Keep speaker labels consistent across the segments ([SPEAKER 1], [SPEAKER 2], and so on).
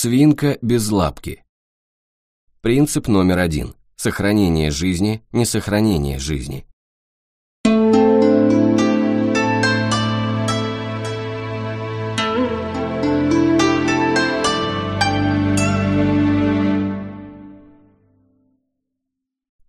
[SPEAKER 1] Свинка без лапки. Принцип номер один. Сохранение жизни, не сохранение жизни.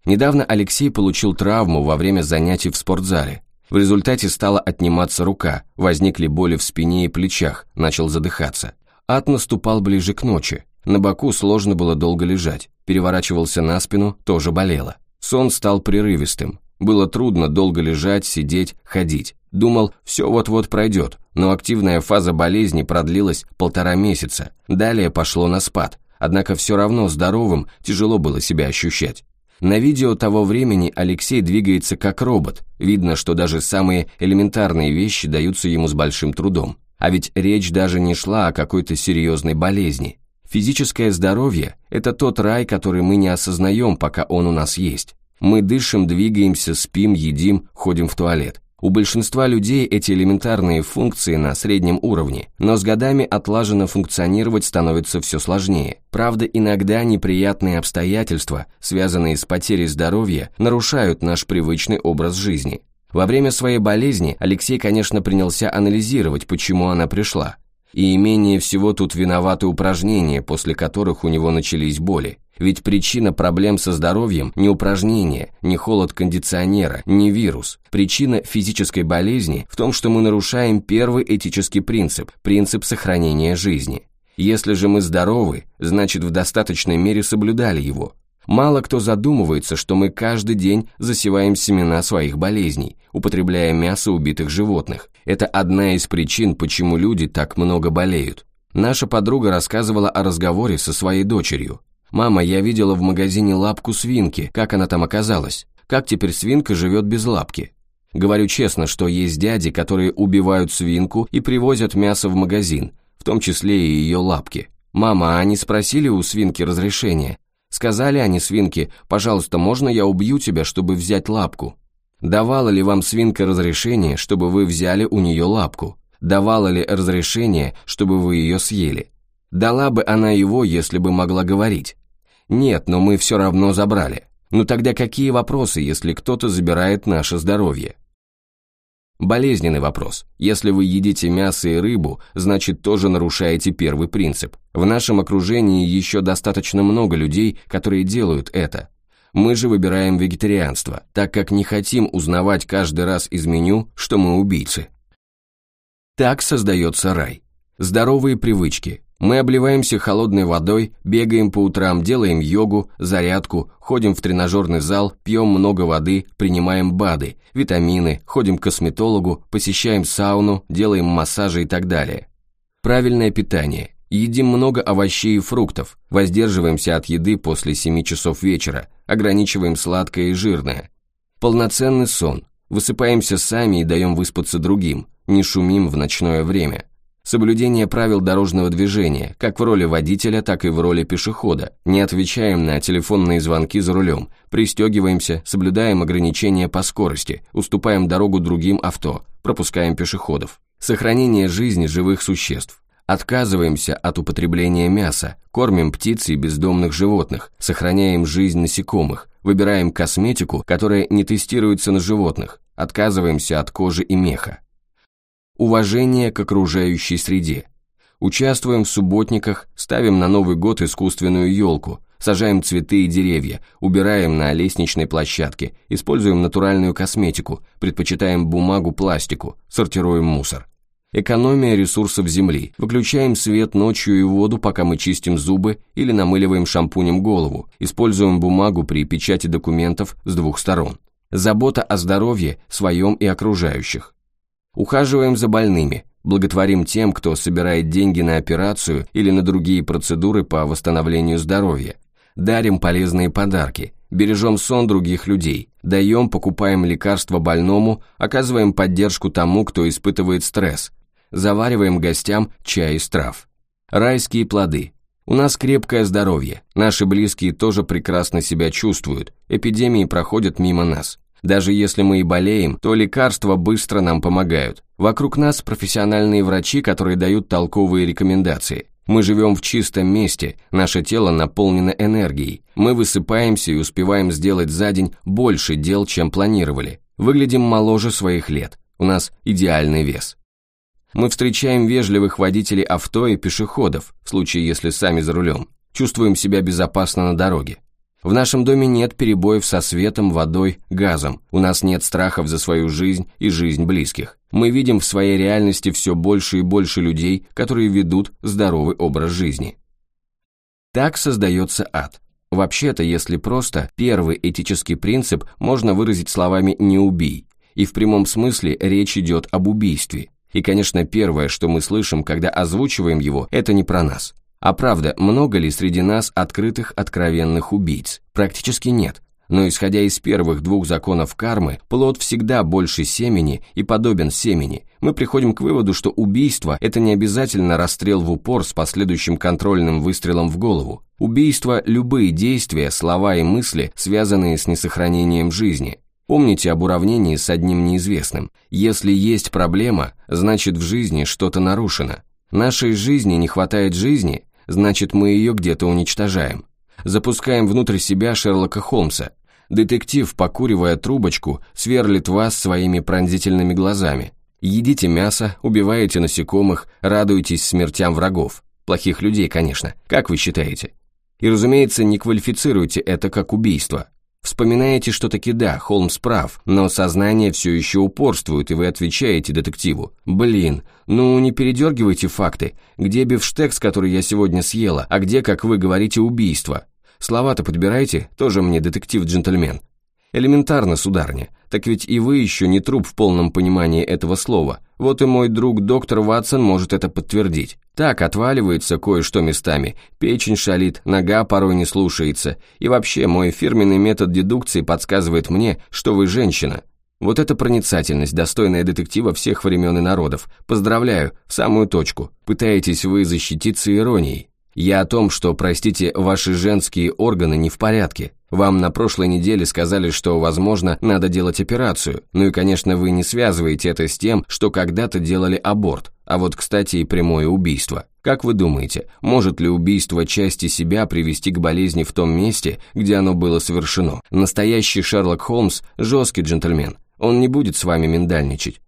[SPEAKER 1] Недавно Алексей получил травму во время занятий в спортзале. В результате стала отниматься рука, возникли боли в спине и плечах, начал задыхаться. Ад наступал ближе к ночи. На боку сложно было долго лежать. Переворачивался на спину, тоже болело. Сон стал прерывистым. Было трудно долго лежать, сидеть, ходить. Думал, все вот-вот пройдет, но активная фаза болезни продлилась полтора месяца. Далее пошло на спад. Однако все равно здоровым тяжело было себя ощущать. На видео того времени Алексей двигается как робот. Видно, что даже самые элементарные вещи даются ему с большим трудом. А ведь речь даже не шла о какой-то серьезной болезни. Физическое здоровье – это тот рай, который мы не осознаем, пока он у нас есть. Мы дышим, двигаемся, спим, едим, ходим в туалет. У большинства людей эти элементарные функции на среднем уровне, но с годами отлаженно функционировать становится все сложнее. Правда, иногда неприятные обстоятельства, связанные с потерей здоровья, нарушают наш привычный образ жизни. Во время своей болезни Алексей, конечно, принялся анализировать, почему она пришла. И менее всего тут виноваты упражнения, после которых у него начались боли. Ведь причина проблем со здоровьем не упражнение, не холод кондиционера, не вирус. Причина физической болезни в том, что мы нарушаем первый этический принцип – принцип сохранения жизни. Если же мы здоровы, значит в достаточной мере соблюдали его. Мало кто задумывается, что мы каждый день засеваем семена своих болезней, употребляя мясо убитых животных. Это одна из причин, почему люди так много болеют. Наша подруга рассказывала о разговоре со своей дочерью. «Мама, я видела в магазине лапку свинки, как она там оказалась? Как теперь свинка живет без лапки?» Говорю честно, что есть дяди, которые убивают свинку и привозят мясо в магазин, в том числе и ее лапки. «Мама, а они спросили у свинки разрешения? Сказали они свинке, пожалуйста, можно я убью тебя, чтобы взять лапку? Давала ли вам свинка разрешение, чтобы вы взяли у нее лапку? Давала ли разрешение, чтобы вы ее съели? Дала бы она его, если бы могла говорить? Нет, но мы все равно забрали. Ну тогда какие вопросы, если кто-то забирает наше здоровье? Болезненный вопрос. Если вы едите мясо и рыбу, значит тоже нарушаете первый принцип. В нашем окружении еще достаточно много людей, которые делают это. Мы же выбираем вегетарианство, так как не хотим узнавать каждый раз из меню, что мы убийцы. Так создается рай. Здоровые привычки, мы обливаемся холодной водой, бегаем по утрам, делаем йогу, зарядку, ходим в тренажерный зал, пьем много воды, принимаем БАДы, витамины, ходим к косметологу, посещаем сауну, делаем массажи и так далее. Правильное питание. Едим много овощей и фруктов, воздерживаемся от еды после 7 часов вечера, ограничиваем сладкое и жирное. Полноценный сон. Высыпаемся сами и даем выспаться другим, не шумим в ночное время. Соблюдение правил дорожного движения, как в роли водителя, так и в роли пешехода. Не отвечаем на телефонные звонки за рулем, пристегиваемся, соблюдаем ограничения по скорости, уступаем дорогу другим авто, пропускаем пешеходов. Сохранение жизни живых существ. Отказываемся от употребления мяса, кормим птиц и бездомных животных, сохраняем жизнь насекомых, выбираем косметику, которая не тестируется на животных, отказываемся от кожи и меха. Уважение к окружающей среде. Участвуем в субботниках, ставим на Новый год искусственную елку, сажаем цветы и деревья, убираем на лестничной площадке, используем натуральную косметику, предпочитаем бумагу пластику, сортируем мусор. Экономия ресурсов Земли. Выключаем свет ночью и воду, пока мы чистим зубы или намыливаем шампунем голову. Используем бумагу при печати документов с двух сторон. Забота о здоровье своем и окружающих. Ухаживаем за больными, благотворим тем, кто собирает деньги на операцию или на другие процедуры по восстановлению здоровья. Дарим полезные подарки, бережем сон других людей, даем, покупаем лекарства больному, оказываем поддержку тому, кто испытывает стресс, завариваем гостям чай из трав. Райские плоды. У нас крепкое здоровье, наши близкие тоже прекрасно себя чувствуют, эпидемии проходят мимо нас. Даже если мы и болеем, то лекарства быстро нам помогают. Вокруг нас профессиональные врачи, которые дают толковые рекомендации. Мы живем в чистом месте, наше тело наполнено энергией, мы высыпаемся и успеваем сделать за день больше дел, чем планировали. Выглядим моложе своих лет, у нас идеальный вес. Мы встречаем вежливых водителей авто и пешеходов, в случае если сами за рулем. Чувствуем себя безопасно на дороге. В нашем доме нет перебоев со светом, водой, газом. У нас нет страхов за свою жизнь и жизнь близких. Мы видим в своей реальности все больше и больше людей, которые ведут здоровый образ жизни. Так создается ад. Вообще-то, если просто, первый этический принцип можно выразить словами «не убий», и в прямом смысле речь идет об убийстве. И, конечно, первое, что мы слышим, когда озвучиваем его, это не про нас. А правда, много ли среди нас открытых откровенных убийц? Практически нет. Но исходя из первых двух законов кармы, плод всегда больше семени и подобен семени. Мы приходим к выводу, что убийство – это не обязательно расстрел в упор с последующим контрольным выстрелом в голову. Убийство – любые действия, слова и мысли, связанные с несохранением жизни. Помните об уравнении с одним неизвестным. Если есть проблема, значит в жизни что-то нарушено. Нашей жизни не хватает жизни, значит мы ее где-то уничтожаем. Запускаем внутрь себя Шерлока Холмса. Детектив, покуривая трубочку, сверлит вас своими пронзительными глазами. Едите мясо, убиваете насекомых, радуетесь смертям врагов. Плохих людей, конечно, как вы считаете? И, разумеется, не квалифицируйте это как убийство. Вспоминаете, что таки да, Холмс прав, но сознание все еще упорствует, и вы отвечаете детективу. Блин, ну не передергивайте факты. Где бифштекс, который я сегодня съела, а где, как вы говорите, убийство? Слова-то подбирайте, тоже мне детектив-джентльмен. Элементарно, сударня, так ведь и вы еще не труп в полном понимании этого слова. Вот и мой друг доктор Ватсон может это подтвердить. Так, отваливается кое-что местами, печень шалит, нога порой не слушается. И вообще, мой фирменный метод дедукции подсказывает мне, что вы женщина. Вот это проницательность, достойная детектива всех времен и народов. Поздравляю, в самую точку. Пытаетесь вы защититься иронией. Я о том, что, простите, ваши женские органы не в порядке. Вам на прошлой неделе сказали, что, возможно, надо делать операцию. Ну и, конечно, вы не связываете это с тем, что когда-то делали аборт. А вот, кстати, и прямое убийство. Как вы думаете, может ли убийство части себя привести к болезни в том месте, где оно было совершено? Настоящий Шерлок Холмс – жесткий джентльмен. Он не будет с вами миндальничать.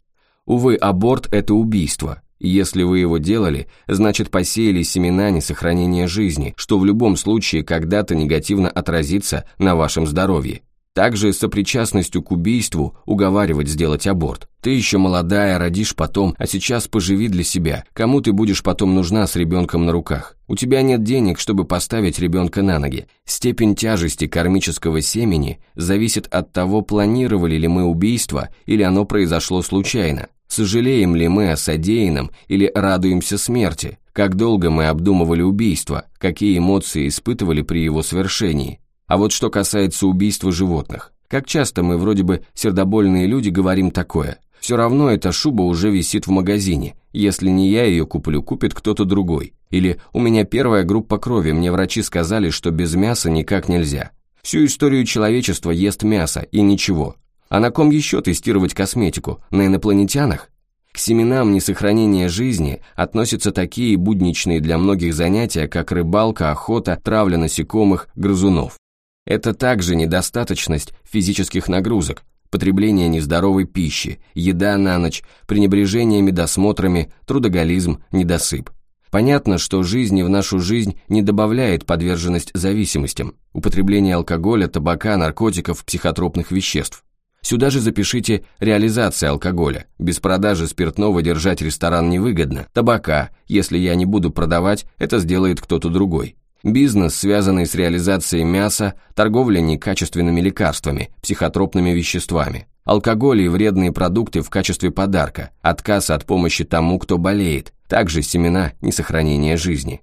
[SPEAKER 1] Увы, аборт – это убийство. Если вы его делали, значит посеяли семена несохранения жизни, что в любом случае когда-то негативно отразится на вашем здоровье. Также сопричастностью к убийству уговаривать сделать аборт. Ты еще молодая, родишь потом, а сейчас поживи для себя. Кому ты будешь потом нужна с ребенком на руках? У тебя нет денег, чтобы поставить ребенка на ноги. Степень тяжести кармического семени зависит от того, планировали ли мы убийство или оно произошло случайно. Сожалеем ли мы о содеянном или радуемся смерти? Как долго мы обдумывали убийство? Какие эмоции испытывали при его совершении? А вот что касается убийства животных. Как часто мы вроде бы сердобольные люди говорим такое? Все равно эта шуба уже висит в магазине. Если не я ее куплю, купит кто-то другой. Или у меня первая группа крови, мне врачи сказали, что без мяса никак нельзя. Всю историю человечества ест мясо, и ничего. А на ком еще тестировать косметику? На инопланетянах? К семенам несохранения жизни относятся такие будничные для многих занятия, как рыбалка, охота, травля насекомых, грызунов. Это также недостаточность физических нагрузок, потребление нездоровой пищи, еда на ночь, пренебрежение медосмотрами, трудоголизм, недосып. Понятно, что жизни в нашу жизнь не добавляет подверженность зависимостям, употребление алкоголя, табака, наркотиков, психотропных веществ. Сюда же запишите реализация алкоголя. Без продажи спиртного держать ресторан невыгодно. Табака, если я не буду продавать, это сделает кто-то другой. Бизнес, связанный с реализацией мяса, торговля некачественными лекарствами, психотропными веществами. Алкоголь и вредные продукты в качестве подарка, отказ от помощи тому, кто болеет, также семена несохранения жизни.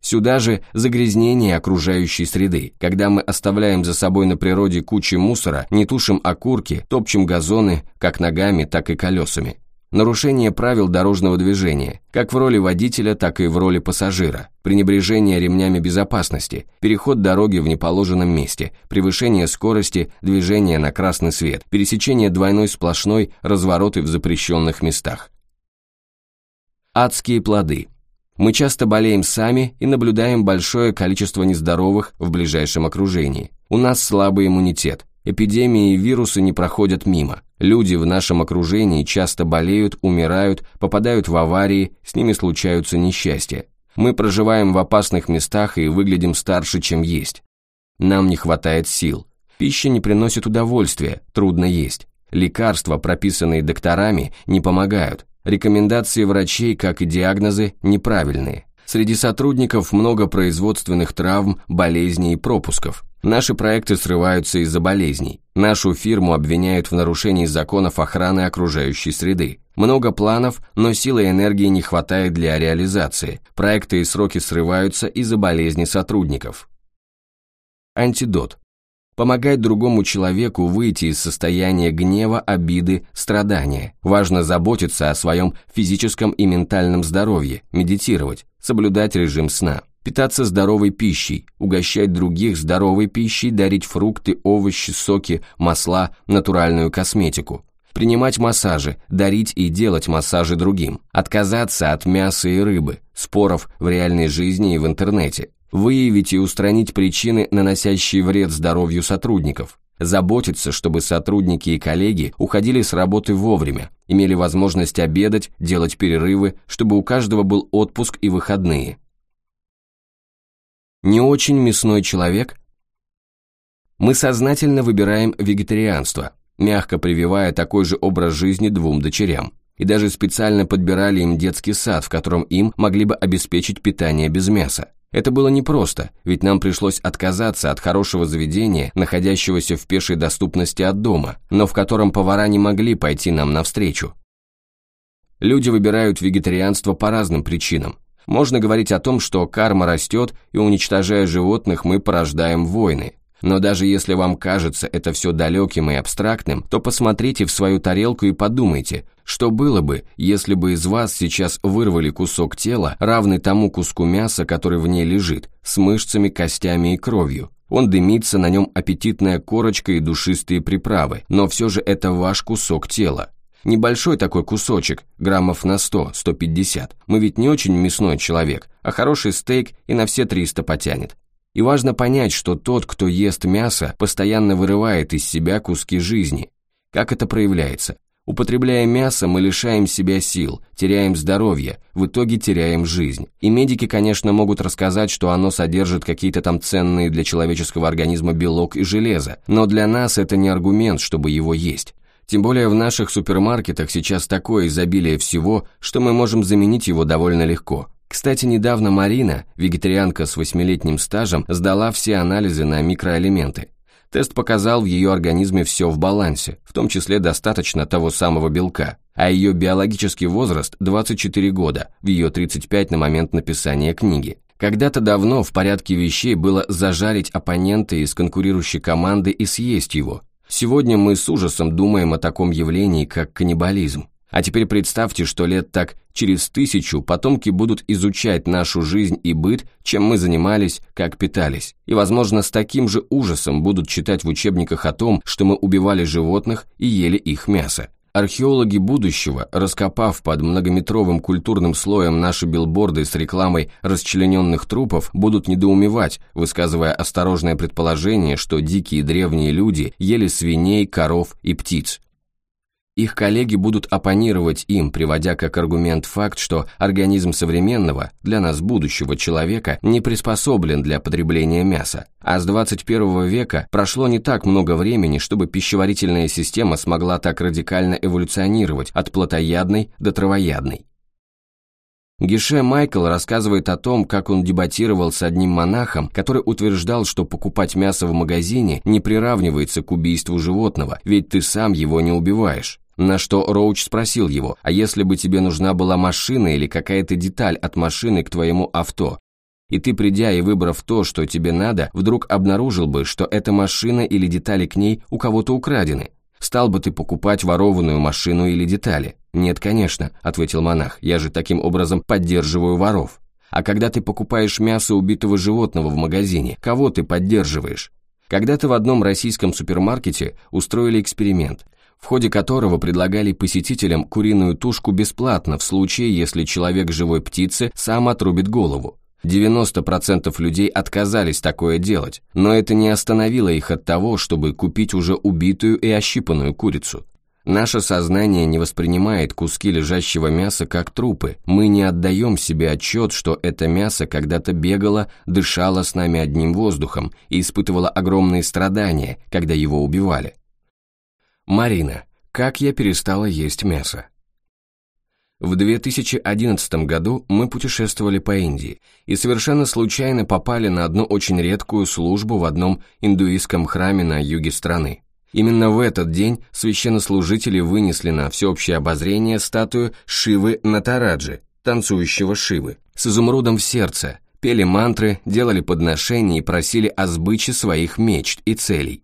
[SPEAKER 1] Сюда же загрязнение окружающей среды, когда мы оставляем за собой на природе кучи мусора, не тушим окурки, топчем газоны, как ногами, так и колесами. Нарушение правил дорожного движения, как в роли водителя, так и в роли пассажира, пренебрежение ремнями безопасности, переход дороги в неположенном месте, превышение скорости, движение на красный свет, пересечение двойной сплошной, развороты в запрещенных местах. Адские плоды – Мы часто болеем сами и наблюдаем большое количество нездоровых в ближайшем окружении. У нас слабый иммунитет. Эпидемии и вирусы не проходят мимо. Люди в нашем окружении часто болеют, умирают, попадают в аварии, с ними случаются несчастья. Мы проживаем в опасных местах и выглядим старше, чем есть. Нам не хватает сил. Пища не приносит удовольствия, трудно есть. Лекарства, прописанные докторами, не помогают. Рекомендации врачей, как и диагнозы, неправильные. Среди сотрудников много производственных травм, болезней и пропусков. Наши проекты срываются из-за болезней. Нашу фирму обвиняют в нарушении законов охраны окружающей среды. Много планов, но силы и энергии не хватает для реализации. Проекты и сроки срываются из-за болезни сотрудников. Антидот помогать другому человеку выйти из состояния гнева, обиды, страдания. Важно заботиться о своем физическом и ментальном здоровье, медитировать, соблюдать режим сна, питаться здоровой пищей, угощать других здоровой пищей, дарить фрукты, овощи, соки, масла, натуральную косметику, принимать массажи, дарить и делать массажи другим, отказаться от мяса и рыбы, споров в реальной жизни и в интернете, выявить и устранить причины, наносящие вред здоровью сотрудников, заботиться, чтобы сотрудники и коллеги уходили с работы вовремя, имели возможность обедать, делать перерывы, чтобы у каждого был отпуск и выходные. Не очень мясной человек? Мы сознательно выбираем вегетарианство, мягко прививая такой же образ жизни двум дочерям. И даже специально подбирали им детский сад, в котором им могли бы обеспечить питание без мяса. Это было непросто, ведь нам пришлось отказаться от хорошего заведения, находящегося в пешей доступности от дома, но в котором повара не могли пойти нам навстречу. Люди выбирают вегетарианство по разным причинам. Можно говорить о том, что карма растет, и уничтожая животных мы порождаем войны. Но даже если вам кажется это все далеким и абстрактным, то посмотрите в свою тарелку и подумайте, что было бы, если бы из вас сейчас вырвали кусок тела, равный тому куску мяса, который в ней лежит, с мышцами, костями и кровью. Он дымится, на нем аппетитная корочка и душистые приправы, но все же это ваш кусок тела. Небольшой такой кусочек, граммов на 100-150. Мы ведь не очень мясной человек, а хороший стейк и на все 300 потянет. И важно понять, что тот, кто ест мясо, постоянно вырывает из себя куски жизни. Как это проявляется? Употребляя мясо, мы лишаем себя сил, теряем здоровье, в итоге теряем жизнь. И медики, конечно, могут рассказать, что оно содержит какие-то там ценные для человеческого организма белок и железо, но для нас это не аргумент, чтобы его есть. Тем более в наших супермаркетах сейчас такое изобилие всего, что мы можем заменить его довольно легко. Кстати, недавно Марина, вегетарианка с восьмилетним стажем, сдала все анализы на микроэлементы. Тест показал в ее организме все в балансе, в том числе достаточно того самого белка, а ее биологический возраст 24 года, в ее 35 на момент написания книги. Когда-то давно в порядке вещей было зажарить оппонента из конкурирующей команды и съесть его. Сегодня мы с ужасом думаем о таком явлении, как каннибализм. А теперь представьте, что лет так через тысячу потомки будут изучать нашу жизнь и быт, чем мы занимались, как питались. И, возможно, с таким же ужасом будут читать в учебниках о том, что мы убивали животных и ели их мясо. Археологи будущего, раскопав под многометровым культурным слоем наши билборды с рекламой расчлененных трупов, будут недоумевать, высказывая осторожное предположение, что дикие древние люди ели свиней, коров и птиц. Их коллеги будут оппонировать им, приводя как аргумент факт, что организм современного, для нас будущего человека, не приспособлен для потребления мяса. А с 21 века прошло не так много времени, чтобы пищеварительная система смогла так радикально эволюционировать от плотоядной до травоядной. Гише Майкл рассказывает о том, как он дебатировал с одним монахом, который утверждал, что покупать мясо в магазине не приравнивается к убийству животного, ведь ты сам его не убиваешь. На что Роуч спросил его, а если бы тебе нужна была машина или какая-то деталь от машины к твоему авто, и ты, придя и выбрав то, что тебе надо, вдруг обнаружил бы, что эта машина или детали к ней у кого-то украдены. Стал бы ты покупать ворованную машину или детали? Нет, конечно, ответил монах, я же таким образом поддерживаю воров. А когда ты покупаешь мясо убитого животного в магазине, кого ты поддерживаешь? Когда-то в одном российском супермаркете устроили эксперимент – в ходе которого предлагали посетителям куриную тушку бесплатно в случае, если человек живой птицы сам отрубит голову. 90% людей отказались такое делать, но это не остановило их от того, чтобы купить уже убитую и ощипанную курицу. Наше сознание не воспринимает куски лежащего мяса как трупы. Мы не отдаем себе отчет, что это мясо когда-то бегало, дышало с нами одним воздухом и испытывало огромные страдания, когда его убивали. Марина. Как я перестала есть мясо? В 2011 году мы путешествовали по Индии и совершенно случайно попали на одну очень редкую службу в одном индуистском храме на юге страны. Именно в этот день священнослужители вынесли на всеобщее обозрение статую Шивы Натараджи, танцующего Шивы, с изумрудом в сердце, пели мантры, делали подношения и просили о сбыче своих мечт и целей.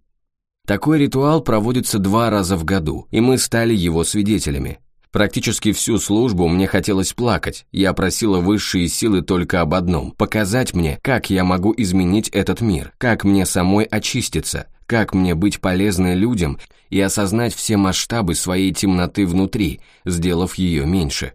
[SPEAKER 1] Такой ритуал проводится два раза в году, и мы стали его свидетелями. Практически всю службу мне хотелось плакать, я просила высшие силы только об одном – показать мне, как я могу изменить этот мир, как мне самой очиститься, как мне быть полезной людям и осознать все масштабы своей темноты внутри, сделав ее меньше.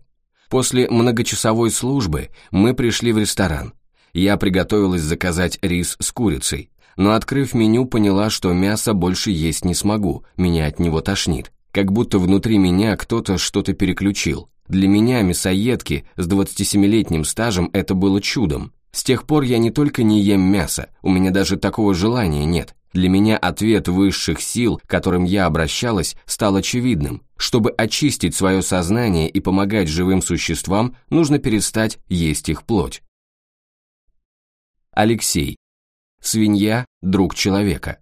[SPEAKER 1] После многочасовой службы мы пришли в ресторан. Я приготовилась заказать рис с курицей, но открыв меню, поняла, что мясо больше есть не смогу, меня от него тошнит как будто внутри меня кто-то что-то переключил. Для меня, мясоедки, с 27-летним стажем это было чудом. С тех пор я не только не ем мясо, у меня даже такого желания нет. Для меня ответ высших сил, к которым я обращалась, стал очевидным. Чтобы очистить свое сознание и помогать живым существам, нужно перестать есть их плоть. Алексей. Свинья – друг человека.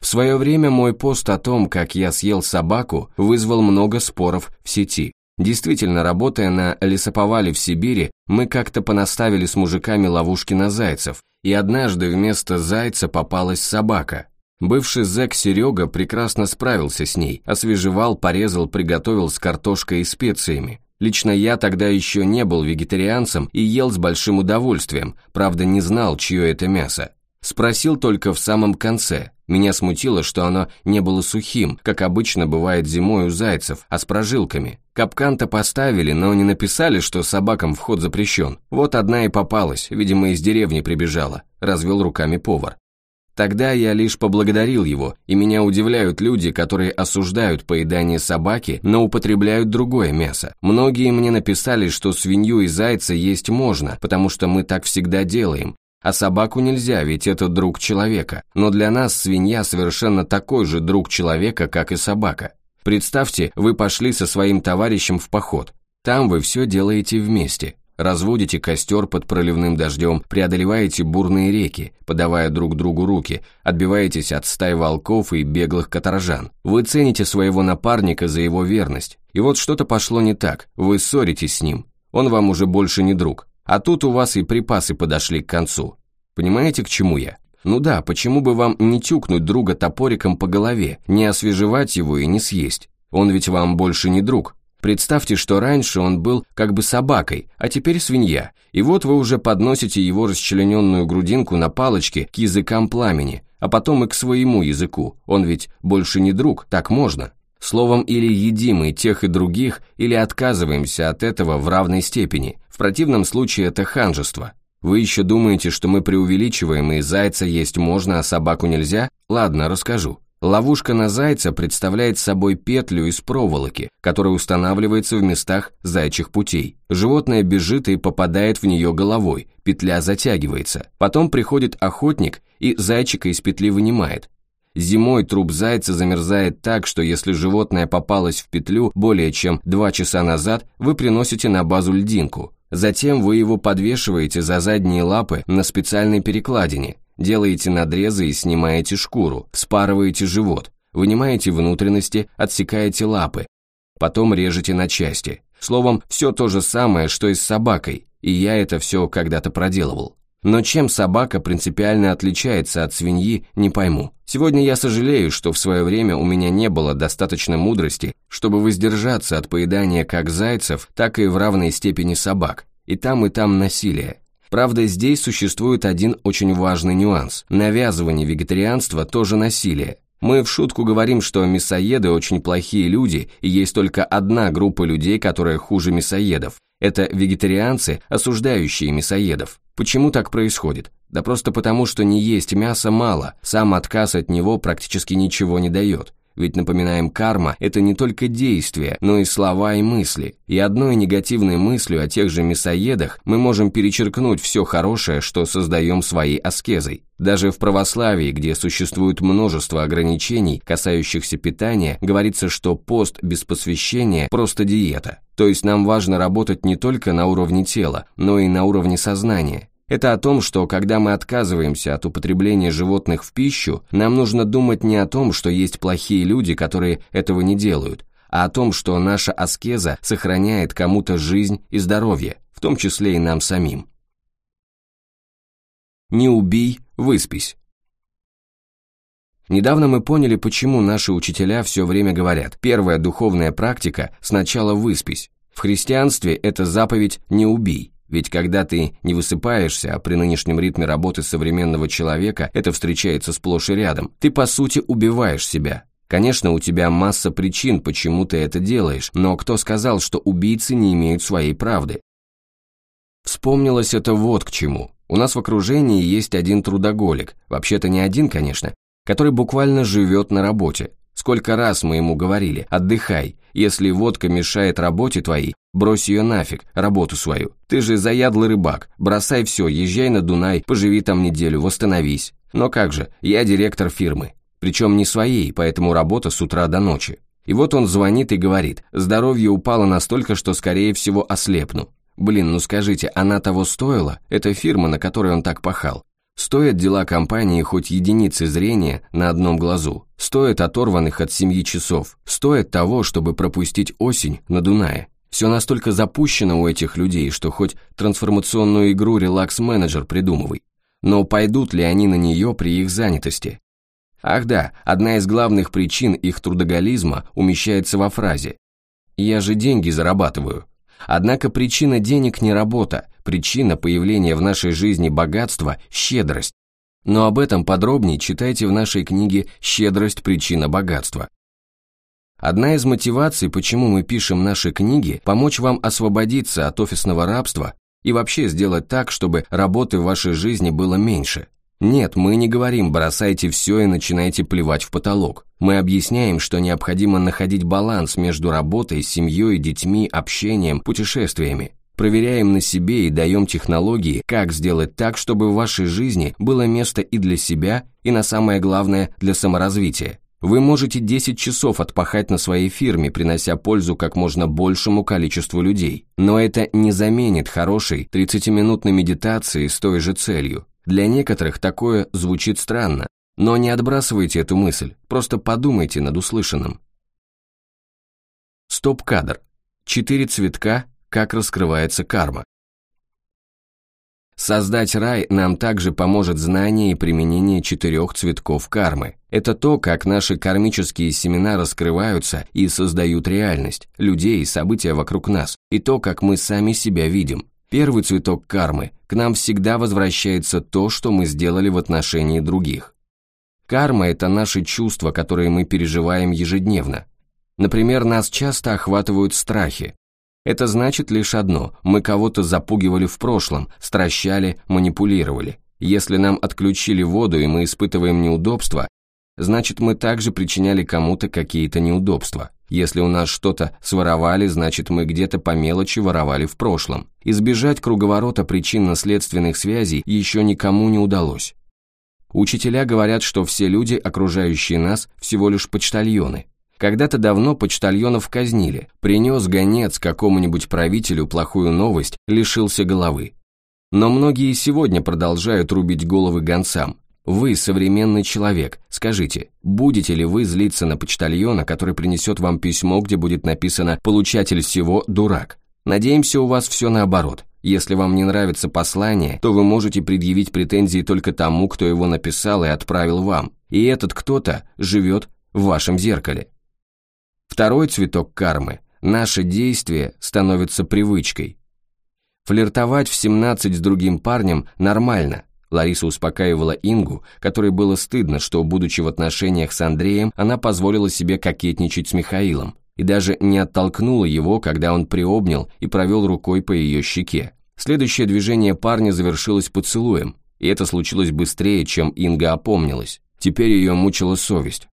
[SPEAKER 1] В свое время мой пост о том, как я съел собаку, вызвал много споров в сети. Действительно, работая на лесоповале в Сибири, мы как-то понаставили с мужиками ловушки на зайцев, и однажды вместо зайца попалась собака. Бывший зэк Серега прекрасно справился с ней, освежевал, порезал, приготовил с картошкой и специями. Лично я тогда еще не был вегетарианцем и ел с большим удовольствием, правда не знал, чье это мясо. Спросил только в самом конце. Меня смутило, что оно не было сухим, как обычно бывает зимой у зайцев, а с прожилками. Капкан-то поставили, но не написали, что собакам вход запрещен. Вот одна и попалась, видимо, из деревни прибежала, развел руками повар. Тогда я лишь поблагодарил его, и меня удивляют люди, которые осуждают поедание собаки, но употребляют другое мясо. Многие мне написали, что свинью и зайца есть можно, потому что мы так всегда делаем, а собаку нельзя, ведь это друг человека. Но для нас свинья совершенно такой же друг человека, как и собака. Представьте, вы пошли со своим товарищем в поход. Там вы все делаете вместе. Разводите костер под проливным дождем, преодолеваете бурные реки, подавая друг другу руки, отбиваетесь от стай волков и беглых каторжан. Вы цените своего напарника за его верность. И вот что-то пошло не так, вы ссоритесь с ним. Он вам уже больше не друг. А тут у вас и припасы подошли к концу. Понимаете, к чему я? Ну да, почему бы вам не тюкнуть друга топориком по голове, не освежевать его и не съесть? Он ведь вам больше не друг. Представьте, что раньше он был как бы собакой, а теперь свинья, и вот вы уже подносите его расчлененную грудинку на палочке к языкам пламени, а потом и к своему языку, он ведь больше не друг, так можно. Словом, или едим и тех и других, или отказываемся от этого в равной степени. В противном случае это ханжество. Вы еще думаете, что мы преувеличиваем и зайца есть можно, а собаку нельзя? Ладно, расскажу. Ловушка на зайца представляет собой петлю из проволоки, которая устанавливается в местах зайчих путей. Животное бежит и попадает в нее головой, петля затягивается. Потом приходит охотник и зайчика из петли вынимает. Зимой труп зайца замерзает так, что если животное попалось в петлю более чем два часа назад, вы приносите на базу льдинку. Затем вы его подвешиваете за задние лапы на специальной перекладине, делаете надрезы и снимаете шкуру, вспарываете живот, вынимаете внутренности, отсекаете лапы, потом режете на части. Словом, все то же самое, что и с собакой, и я это все когда-то проделывал. Но чем собака принципиально отличается от свиньи, не пойму. Сегодня я сожалею, что в свое время у меня не было достаточно мудрости, чтобы воздержаться от поедания как зайцев, так и в равной степени собак. И там, и там насилие. Правда, здесь существует один очень важный нюанс. Навязывание вегетарианства тоже насилие. Мы в шутку говорим, что мясоеды очень плохие люди, и есть только одна группа людей, которая хуже мясоедов. Это вегетарианцы, осуждающие мясоедов. Почему так происходит? Да просто потому, что не есть мясо мало, сам отказ от него практически ничего не дает. Ведь, напоминаем, карма – это не только действия, но и слова и мысли. И одной негативной мыслью о тех же мясоедах мы можем перечеркнуть все хорошее, что создаем своей аскезой. Даже в православии, где существует множество ограничений, касающихся питания, говорится, что пост без посвящения – просто диета. То есть нам важно работать не только на уровне тела, но и на уровне сознания. Это о том, что когда мы отказываемся от употребления животных в пищу, нам нужно думать не о том, что есть плохие люди, которые этого не делают, а о том, что наша аскеза сохраняет кому-то жизнь и здоровье, в том числе и нам самим. Не убей, выспись. Недавно мы поняли, почему наши учителя все время говорят, первая духовная практика – сначала выспись. В христианстве это заповедь «не убей», ведь когда ты не высыпаешься, а при нынешнем ритме работы современного человека это встречается сплошь и рядом, ты по сути убиваешь себя. Конечно, у тебя масса причин, почему ты это делаешь, но кто сказал, что убийцы не имеют своей правды? Вспомнилось это вот к чему. У нас в окружении есть один трудоголик, вообще-то не один, конечно, который буквально живет на работе. Сколько раз мы ему говорили, отдыхай, если водка мешает работе твоей, брось ее нафиг, работу свою. Ты же заядлый рыбак, бросай все, езжай на Дунай, поживи там неделю, восстановись. Но как же, я директор фирмы. Причем не своей, поэтому работа с утра до ночи. И вот он звонит и говорит, здоровье упало настолько, что скорее всего ослепну. Блин, ну скажите, она того стоила? Это фирма, на которой он так пахал. Стоят дела компании хоть единицы зрения на одном глазу, стоят оторванных от семьи часов, стоят того, чтобы пропустить осень на Дунае. Все настолько запущено у этих людей, что хоть трансформационную игру релакс-менеджер придумывай. Но пойдут ли они на нее при их занятости? Ах да, одна из главных причин их трудоголизма умещается во фразе «Я же деньги зарабатываю». Однако причина денег не работа, причина появления в нашей жизни богатства – щедрость. Но об этом подробнее читайте в нашей книге «Щедрость. Причина богатства». Одна из мотиваций, почему мы пишем наши книги, помочь вам освободиться от офисного рабства и вообще сделать так, чтобы работы в вашей жизни было меньше. Нет, мы не говорим «бросайте все и начинайте плевать в потолок». Мы объясняем, что необходимо находить баланс между работой, семьей, детьми, общением, путешествиями. Проверяем на себе и даем технологии, как сделать так, чтобы в вашей жизни было место и для себя, и на самое главное, для саморазвития. Вы можете 10 часов отпахать на своей фирме, принося пользу как можно большему количеству людей. Но это не заменит хорошей 30-минутной медитации с той же целью. Для некоторых такое звучит странно, но не отбрасывайте эту мысль, просто подумайте над услышанным. Стоп-кадр. Четыре цветка, как раскрывается карма. Создать рай нам также поможет знание и применение четырех цветков кармы. Это то, как наши кармические семена раскрываются и создают реальность, людей и события вокруг нас, и то, как мы сами себя видим. Первый цветок кармы – к нам всегда возвращается то, что мы сделали в отношении других. Карма – это наши чувства, которые мы переживаем ежедневно. Например, нас часто охватывают страхи. Это значит лишь одно – мы кого-то запугивали в прошлом, стращали, манипулировали. Если нам отключили воду и мы испытываем неудобства, значит мы также причиняли кому-то какие-то неудобства. Если у нас что-то своровали, значит мы где-то по мелочи воровали в прошлом. Избежать круговорота причинно-следственных связей еще никому не удалось. Учителя говорят, что все люди, окружающие нас, всего лишь почтальоны. Когда-то давно почтальонов казнили, принес гонец какому-нибудь правителю плохую новость, лишился головы. Но многие сегодня продолжают рубить головы гонцам, вы современный человек. Скажите, будете ли вы злиться на почтальона, который принесет вам письмо, где будет написано «Получатель всего – дурак»? Надеемся, у вас все наоборот. Если вам не нравится послание, то вы можете предъявить претензии только тому, кто его написал и отправил вам. И этот кто-то живет в вашем зеркале. Второй цветок кармы – наше действие становится привычкой. Флиртовать в 17 с другим парнем нормально – Лариса успокаивала Ингу, которой было стыдно, что, будучи в отношениях с Андреем, она позволила себе кокетничать с Михаилом, и даже не оттолкнула его, когда он приобнял и провел рукой по ее щеке. Следующее движение парня завершилось поцелуем, и это случилось быстрее, чем Инга опомнилась. Теперь ее мучила совесть.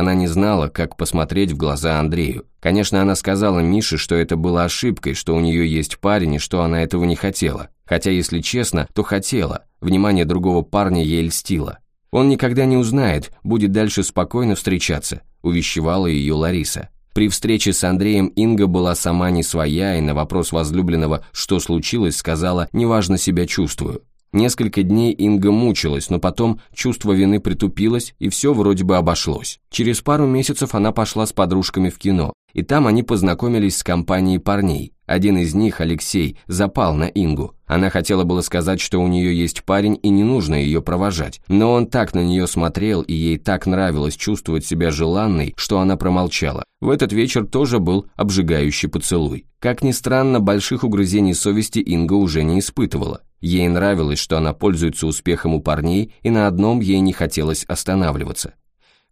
[SPEAKER 1] Она не знала, как посмотреть в глаза Андрею. Конечно, она сказала Мише, что это было ошибкой, что у нее есть парень и что она этого не хотела. Хотя, если честно, то хотела. Внимание другого парня ей льстило. Он никогда не узнает, будет дальше спокойно встречаться, увещевала ее Лариса. При встрече с Андреем Инга была сама не своя и на вопрос возлюбленного «что случилось?» сказала «неважно себя чувствую». Несколько дней Инга мучилась, но потом чувство вины притупилось, и все вроде бы обошлось. Через пару месяцев она пошла с подружками в кино, и там они познакомились с компанией парней. Один из них, Алексей, запал на Ингу. Она хотела было сказать, что у нее есть парень и не нужно ее провожать, но он так на нее смотрел и ей так нравилось чувствовать себя желанной, что она промолчала. В этот вечер тоже был обжигающий поцелуй. Как ни странно, больших угрызений совести Инга уже не испытывала. Ей нравилось, что она пользуется успехом у парней, и на одном ей не хотелось останавливаться.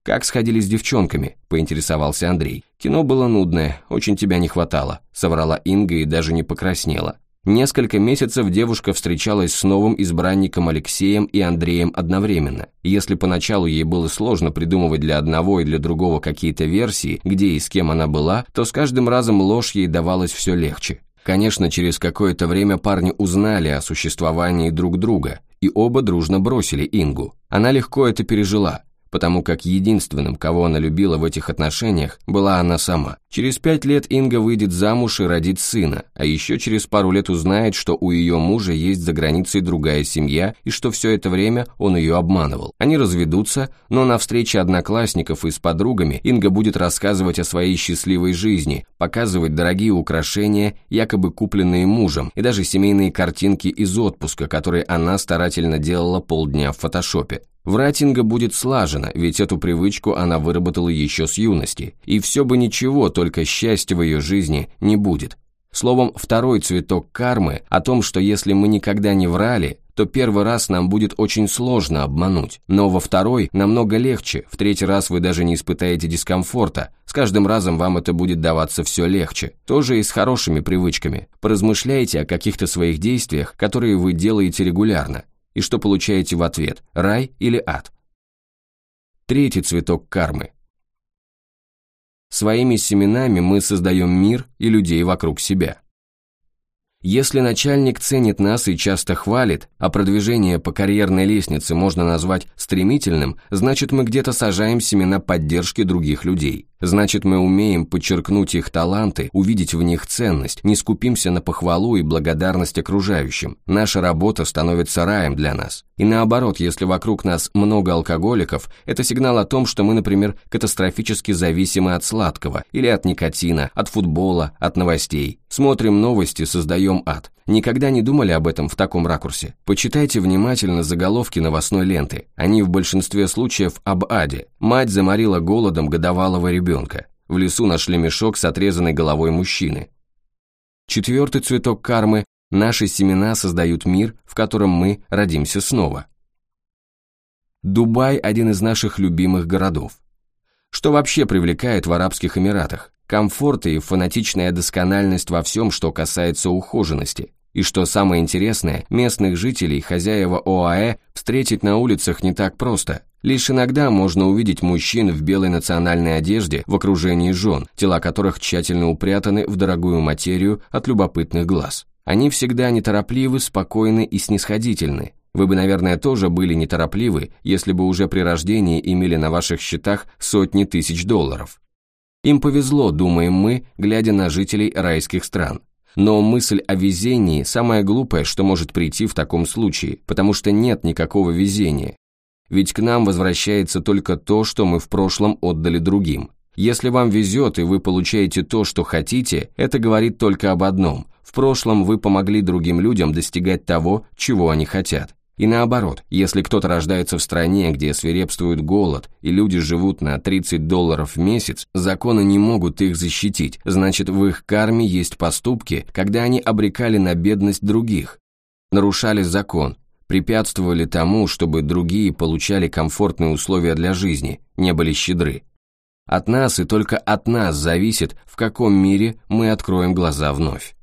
[SPEAKER 1] «Как сходили с девчонками?» – поинтересовался Андрей. «Кино было нудное, очень тебя не хватало», – соврала Инга и даже не покраснела. Несколько месяцев девушка встречалась с новым избранником Алексеем и Андреем одновременно. Если поначалу ей было сложно придумывать для одного и для другого какие-то версии, где и с кем она была, то с каждым разом ложь ей давалась все легче. Конечно, через какое-то время парни узнали о существовании друг друга, и оба дружно бросили Ингу. Она легко это пережила, потому как единственным, кого она любила в этих отношениях, была она сама. Через пять лет Инга выйдет замуж и родит сына, а еще через пару лет узнает, что у ее мужа есть за границей другая семья и что все это время он ее обманывал. Они разведутся, но на встрече одноклассников и с подругами Инга будет рассказывать о своей счастливой жизни, показывать дорогие украшения, якобы купленные мужем, и даже семейные картинки из отпуска, которые она старательно делала полдня в фотошопе. Врать Инга будет слажена, ведь эту привычку она выработала еще с юности, и все бы ничего, только счастья в ее жизни не будет. Словом, второй цветок кармы о том, что если мы никогда не врали, то первый раз нам будет очень сложно обмануть, но во второй намного легче, в третий раз вы даже не испытаете дискомфорта, с каждым разом вам это будет даваться все легче. Тоже и с хорошими привычками. Поразмышляйте о каких-то своих действиях, которые вы делаете регулярно, и что получаете в ответ – рай или ад. Третий цветок кармы. Своими семенами мы создаем мир и людей вокруг себя. Если начальник ценит нас и часто хвалит, а продвижение по карьерной лестнице можно назвать стремительным, значит мы где-то сажаем семена поддержки других людей. Значит мы умеем подчеркнуть их таланты, увидеть в них ценность, не скупимся на похвалу и благодарность окружающим. Наша работа становится раем для нас. И наоборот, если вокруг нас много алкоголиков, это сигнал о том, что мы, например, катастрофически зависимы от сладкого, или от никотина, от футбола, от новостей. Смотрим новости, создаем ад. Никогда не думали об этом в таком ракурсе? Почитайте внимательно заголовки новостной ленты. Они в большинстве случаев об аде. Мать заморила голодом годовалого ребенка. В лесу нашли мешок с отрезанной головой мужчины. Четвертый цветок кармы – наши семена создают мир, в котором мы родимся снова. Дубай – один из наших любимых городов. Что вообще привлекает в Арабских Эмиратах? Комфорт и фанатичная доскональность во всем, что касается ухоженности. И что самое интересное, местных жителей хозяева ОАЭ встретить на улицах не так просто. Лишь иногда можно увидеть мужчин в белой национальной одежде в окружении жен, тела которых тщательно упрятаны в дорогую материю от любопытных глаз. Они всегда неторопливы, спокойны и снисходительны. Вы бы, наверное, тоже были неторопливы, если бы уже при рождении имели на ваших счетах сотни тысяч долларов. Им повезло, думаем мы, глядя на жителей райских стран. Но мысль о везении – самое глупое, что может прийти в таком случае, потому что нет никакого везения. Ведь к нам возвращается только то, что мы в прошлом отдали другим. Если вам везет и вы получаете то, что хотите, это говорит только об одном – в прошлом вы помогли другим людям достигать того, чего они хотят. И наоборот, если кто-то рождается в стране, где свирепствует голод, и люди живут на 30 долларов в месяц, законы не могут их защитить, значит в их карме есть поступки, когда они обрекали на бедность других, нарушали закон, препятствовали тому, чтобы другие получали комфортные условия для жизни, не были щедры. От нас и только от нас зависит, в каком мире мы откроем глаза вновь.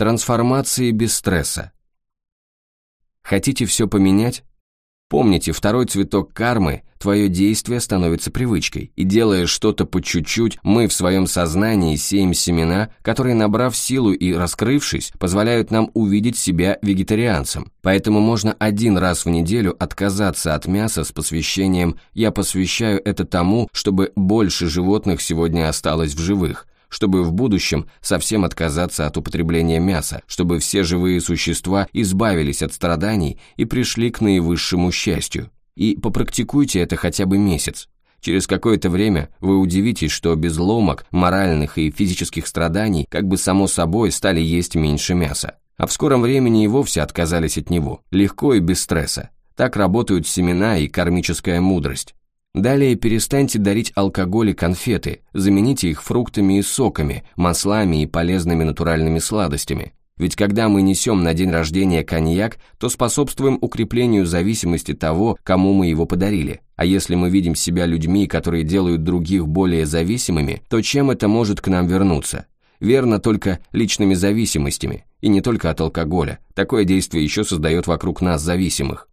[SPEAKER 1] Трансформации без стресса. Хотите все поменять? Помните, второй цветок кармы, твое действие становится привычкой, и делая что-то по чуть-чуть, мы в своем сознании сеем семена, которые, набрав силу и раскрывшись, позволяют нам увидеть себя вегетарианцем. Поэтому можно один раз в неделю отказаться от мяса с посвящением «я посвящаю это тому, чтобы больше животных сегодня осталось в живых», чтобы в будущем совсем отказаться от употребления мяса, чтобы все живые существа избавились от страданий и пришли к наивысшему счастью. И попрактикуйте это хотя бы месяц. Через какое-то время вы удивитесь, что без ломок, моральных и физических страданий как бы само собой стали есть меньше мяса. А в скором времени и вовсе отказались от него, легко и без стресса. Так работают семена и кармическая мудрость. Далее перестаньте дарить алкоголь и конфеты, замените их фруктами и соками, маслами и полезными натуральными сладостями. Ведь когда мы несем на день рождения коньяк, то способствуем укреплению зависимости того, кому мы его подарили. А если мы видим себя людьми, которые делают других более зависимыми, то чем это может к нам вернуться? Верно только личными зависимостями, и не только от алкоголя. Такое действие еще создает вокруг нас зависимых.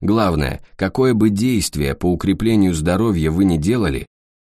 [SPEAKER 1] Главное, какое бы действие по укреплению здоровья вы ни делали,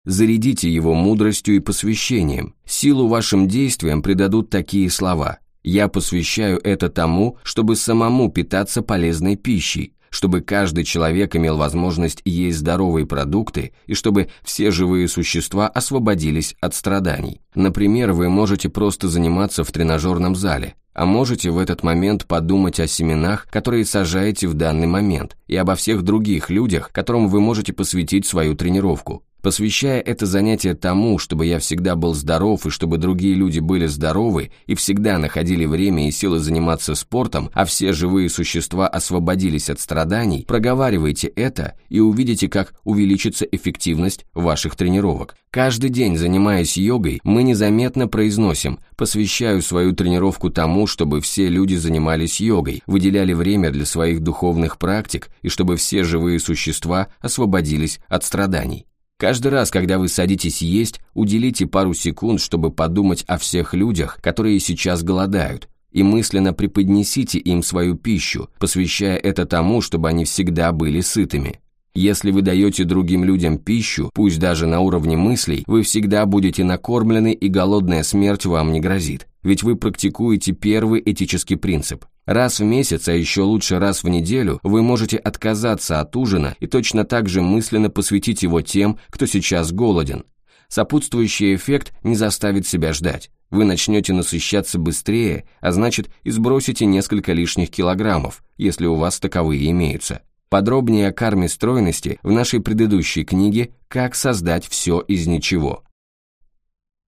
[SPEAKER 1] зарядите его мудростью и посвящением. Силу вашим действиям придадут такие слова «Я посвящаю это тому, чтобы самому питаться полезной пищей, чтобы каждый человек имел возможность есть здоровые продукты и чтобы все живые существа освободились от страданий. Например, вы можете просто заниматься в тренажерном зале, а можете в этот момент подумать о семенах, которые сажаете в данный момент, и обо всех других людях, которым вы можете посвятить свою тренировку. Посвящая это занятие тому, чтобы я всегда был здоров и чтобы другие люди были здоровы и всегда находили время и силы заниматься спортом, а все живые существа освободились от страданий, проговаривайте это и увидите, как увеличится эффективность ваших тренировок. Каждый день, занимаясь йогой, мы незаметно произносим «посвящаю свою тренировку тому, чтобы все люди занимались йогой, выделяли время для своих духовных практик и чтобы все живые существа освободились от страданий». Каждый раз, когда вы садитесь есть, уделите пару секунд, чтобы подумать о всех людях, которые сейчас голодают, и мысленно преподнесите им свою пищу, посвящая это тому, чтобы они всегда были сытыми. Если вы даете другим людям пищу, пусть даже на уровне мыслей, вы всегда будете накормлены и голодная смерть вам не грозит. Ведь вы практикуете первый этический принцип. Раз в месяц, а еще лучше раз в неделю, вы можете отказаться от ужина и точно так же мысленно посвятить его тем, кто сейчас голоден. Сопутствующий эффект не заставит себя ждать. Вы начнете насыщаться быстрее, а значит и сбросите несколько лишних килограммов, если у вас таковые имеются. Подробнее о карме стройности в нашей предыдущей книге «Как создать все из ничего».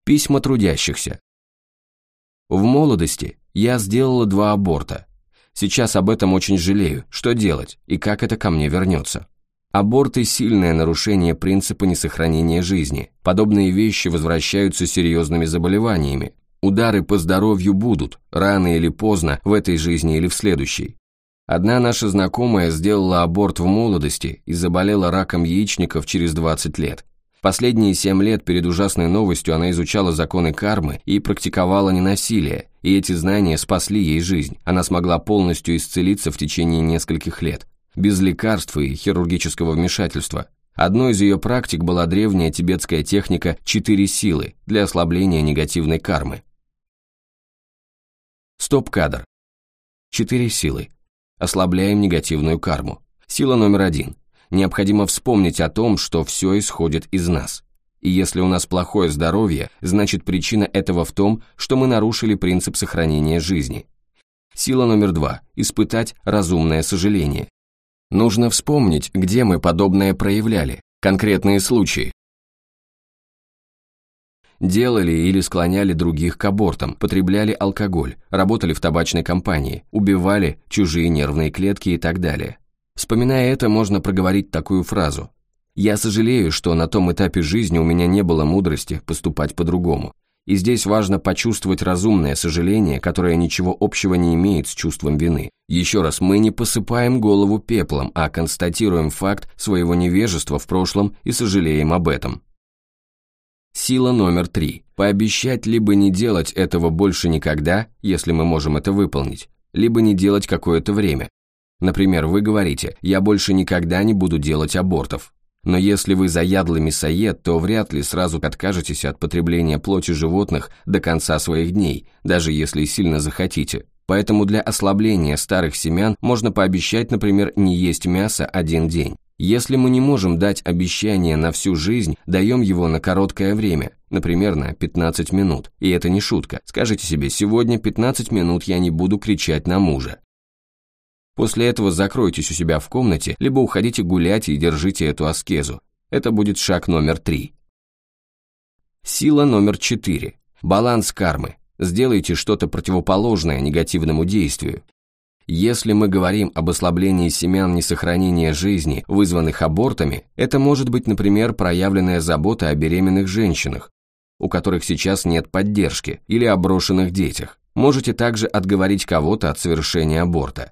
[SPEAKER 1] Письма трудящихся. В молодости я сделала два аборта. Сейчас об этом очень жалею, что делать и как это ко мне вернется. Аборты – сильное нарушение принципа несохранения жизни. Подобные вещи возвращаются серьезными заболеваниями. Удары по здоровью будут, рано или поздно, в этой жизни или в следующей. Одна наша знакомая сделала аборт в молодости и заболела раком яичников через 20 лет. Последние 7 лет перед ужасной новостью она изучала законы кармы и практиковала ненасилие, и эти знания спасли ей жизнь. Она смогла полностью исцелиться в течение нескольких лет, без лекарств и хирургического вмешательства. Одной из ее практик была древняя тибетская техника «четыре силы» для ослабления негативной кармы. Стоп-кадр. Четыре силы. Ослабляем негативную карму. Сила номер один. Необходимо вспомнить о том, что все исходит из нас. И если у нас плохое здоровье, значит причина этого в том, что мы нарушили принцип сохранения жизни. Сила номер два. Испытать разумное сожаление. Нужно вспомнить, где мы подобное проявляли, конкретные случаи, делали или склоняли других к абортам, потребляли алкоголь, работали в табачной компании, убивали чужие нервные клетки и так далее. Вспоминая это, можно проговорить такую фразу. «Я сожалею, что на том этапе жизни у меня не было мудрости поступать по-другому. И здесь важно почувствовать разумное сожаление, которое ничего общего не имеет с чувством вины. Еще раз, мы не посыпаем голову пеплом, а констатируем факт своего невежества в прошлом и сожалеем об этом. Сила номер три. Пообещать либо не делать этого больше никогда, если мы можем это выполнить, либо не делать какое-то время. Например, вы говорите «я больше никогда не буду делать абортов», но если вы заядлый мясоед, то вряд ли сразу откажетесь от потребления плоти животных до конца своих дней, даже если сильно захотите. Поэтому для ослабления старых семян можно пообещать, например, не есть мясо один день. Если мы не можем дать обещание на всю жизнь, даем его на короткое время, например, на 15 минут. И это не шутка. Скажите себе, сегодня 15 минут я не буду кричать на мужа. После этого закройтесь у себя в комнате, либо уходите гулять и держите эту аскезу. Это будет шаг номер три. Сила номер четыре. Баланс кармы. Сделайте что-то противоположное негативному действию. Если мы говорим об ослаблении семян несохранения жизни, вызванных абортами, это может быть, например, проявленная забота о беременных женщинах, у которых сейчас нет поддержки, или о брошенных детях. Можете также отговорить кого-то от совершения аборта.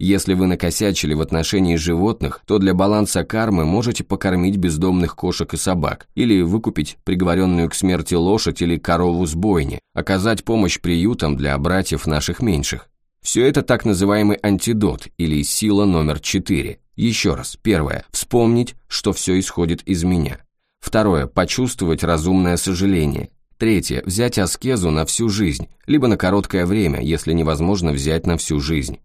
[SPEAKER 1] Если вы накосячили в отношении животных, то для баланса кармы можете покормить бездомных кошек и собак, или выкупить приговоренную к смерти лошадь или корову с бойни, оказать помощь приютам для братьев наших меньших. Все это так называемый антидот или сила номер 4. Еще раз. Первое. Вспомнить, что все исходит из меня. Второе. Почувствовать разумное сожаление. Третье. Взять аскезу на всю жизнь, либо на короткое время, если невозможно взять на всю жизнь.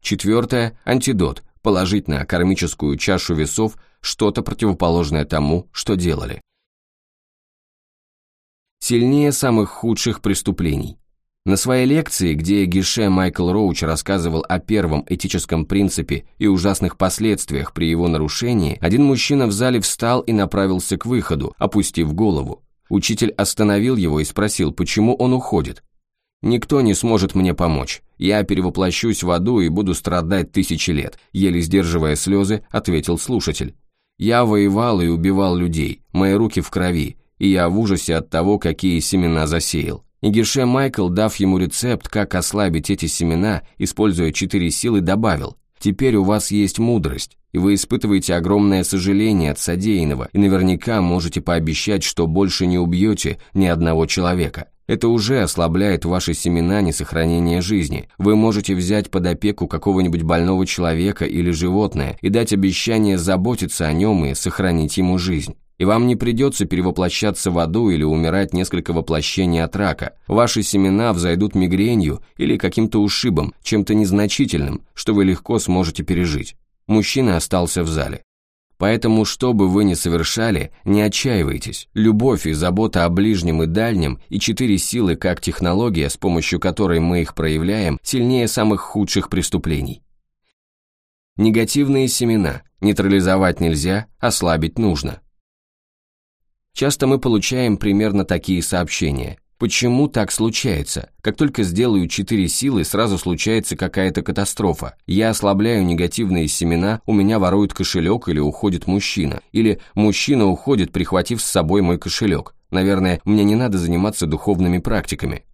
[SPEAKER 1] Четвертое – антидот, положить на кармическую чашу весов что-то противоположное тому, что делали. Сильнее самых худших преступлений. На своей лекции, где Гише Майкл Роуч рассказывал о первом этическом принципе и ужасных последствиях при его нарушении, один мужчина в зале встал и направился к выходу, опустив голову. Учитель остановил его и спросил, почему он уходит. «Никто не сможет мне помочь. Я перевоплощусь в аду и буду страдать тысячи лет», еле сдерживая слезы, ответил слушатель. «Я воевал и убивал людей, мои руки в крови, и я в ужасе от того, какие семена засеял». И Геше Майкл, дав ему рецепт, как ослабить эти семена, используя четыре силы, добавил, «Теперь у вас есть мудрость, и вы испытываете огромное сожаление от содеянного, и наверняка можете пообещать, что больше не убьете ни одного человека. Это уже ослабляет ваши семена несохранения жизни. Вы можете взять под опеку какого-нибудь больного человека или животное и дать обещание заботиться о нем и сохранить ему жизнь. И вам не придется перевоплощаться в аду или умирать несколько воплощений от рака. Ваши семена взойдут мигренью или каким-то ушибом, чем-то незначительным, что вы легко сможете пережить. Мужчина остался в зале. Поэтому, что бы вы ни совершали, не отчаивайтесь. Любовь и забота о ближнем и дальнем и четыре силы как технология, с помощью которой мы их проявляем, сильнее самых худших преступлений. Негативные семена. Нейтрализовать нельзя, ослабить нужно. Часто мы получаем примерно такие сообщения – Почему так случается? Как только сделаю четыре силы, сразу случается какая-то катастрофа. Я ослабляю негативные семена, у меня воруют кошелек или уходит мужчина. Или мужчина уходит, прихватив с собой мой кошелек. Наверное, мне не надо заниматься духовными практиками.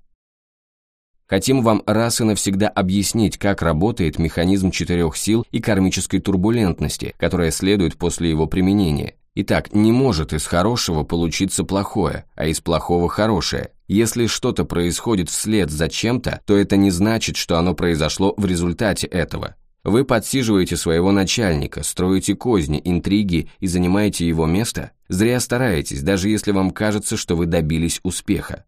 [SPEAKER 1] Хотим вам раз и навсегда объяснить, как работает механизм четырех сил и кармической турбулентности, которая следует после его применения. Итак, не может из хорошего получиться плохое, а из плохого хорошее. Если что-то происходит вслед за чем-то, то это не значит, что оно произошло в результате этого. Вы подсиживаете своего начальника, строите козни, интриги и занимаете его место? Зря стараетесь, даже если вам кажется, что вы добились успеха.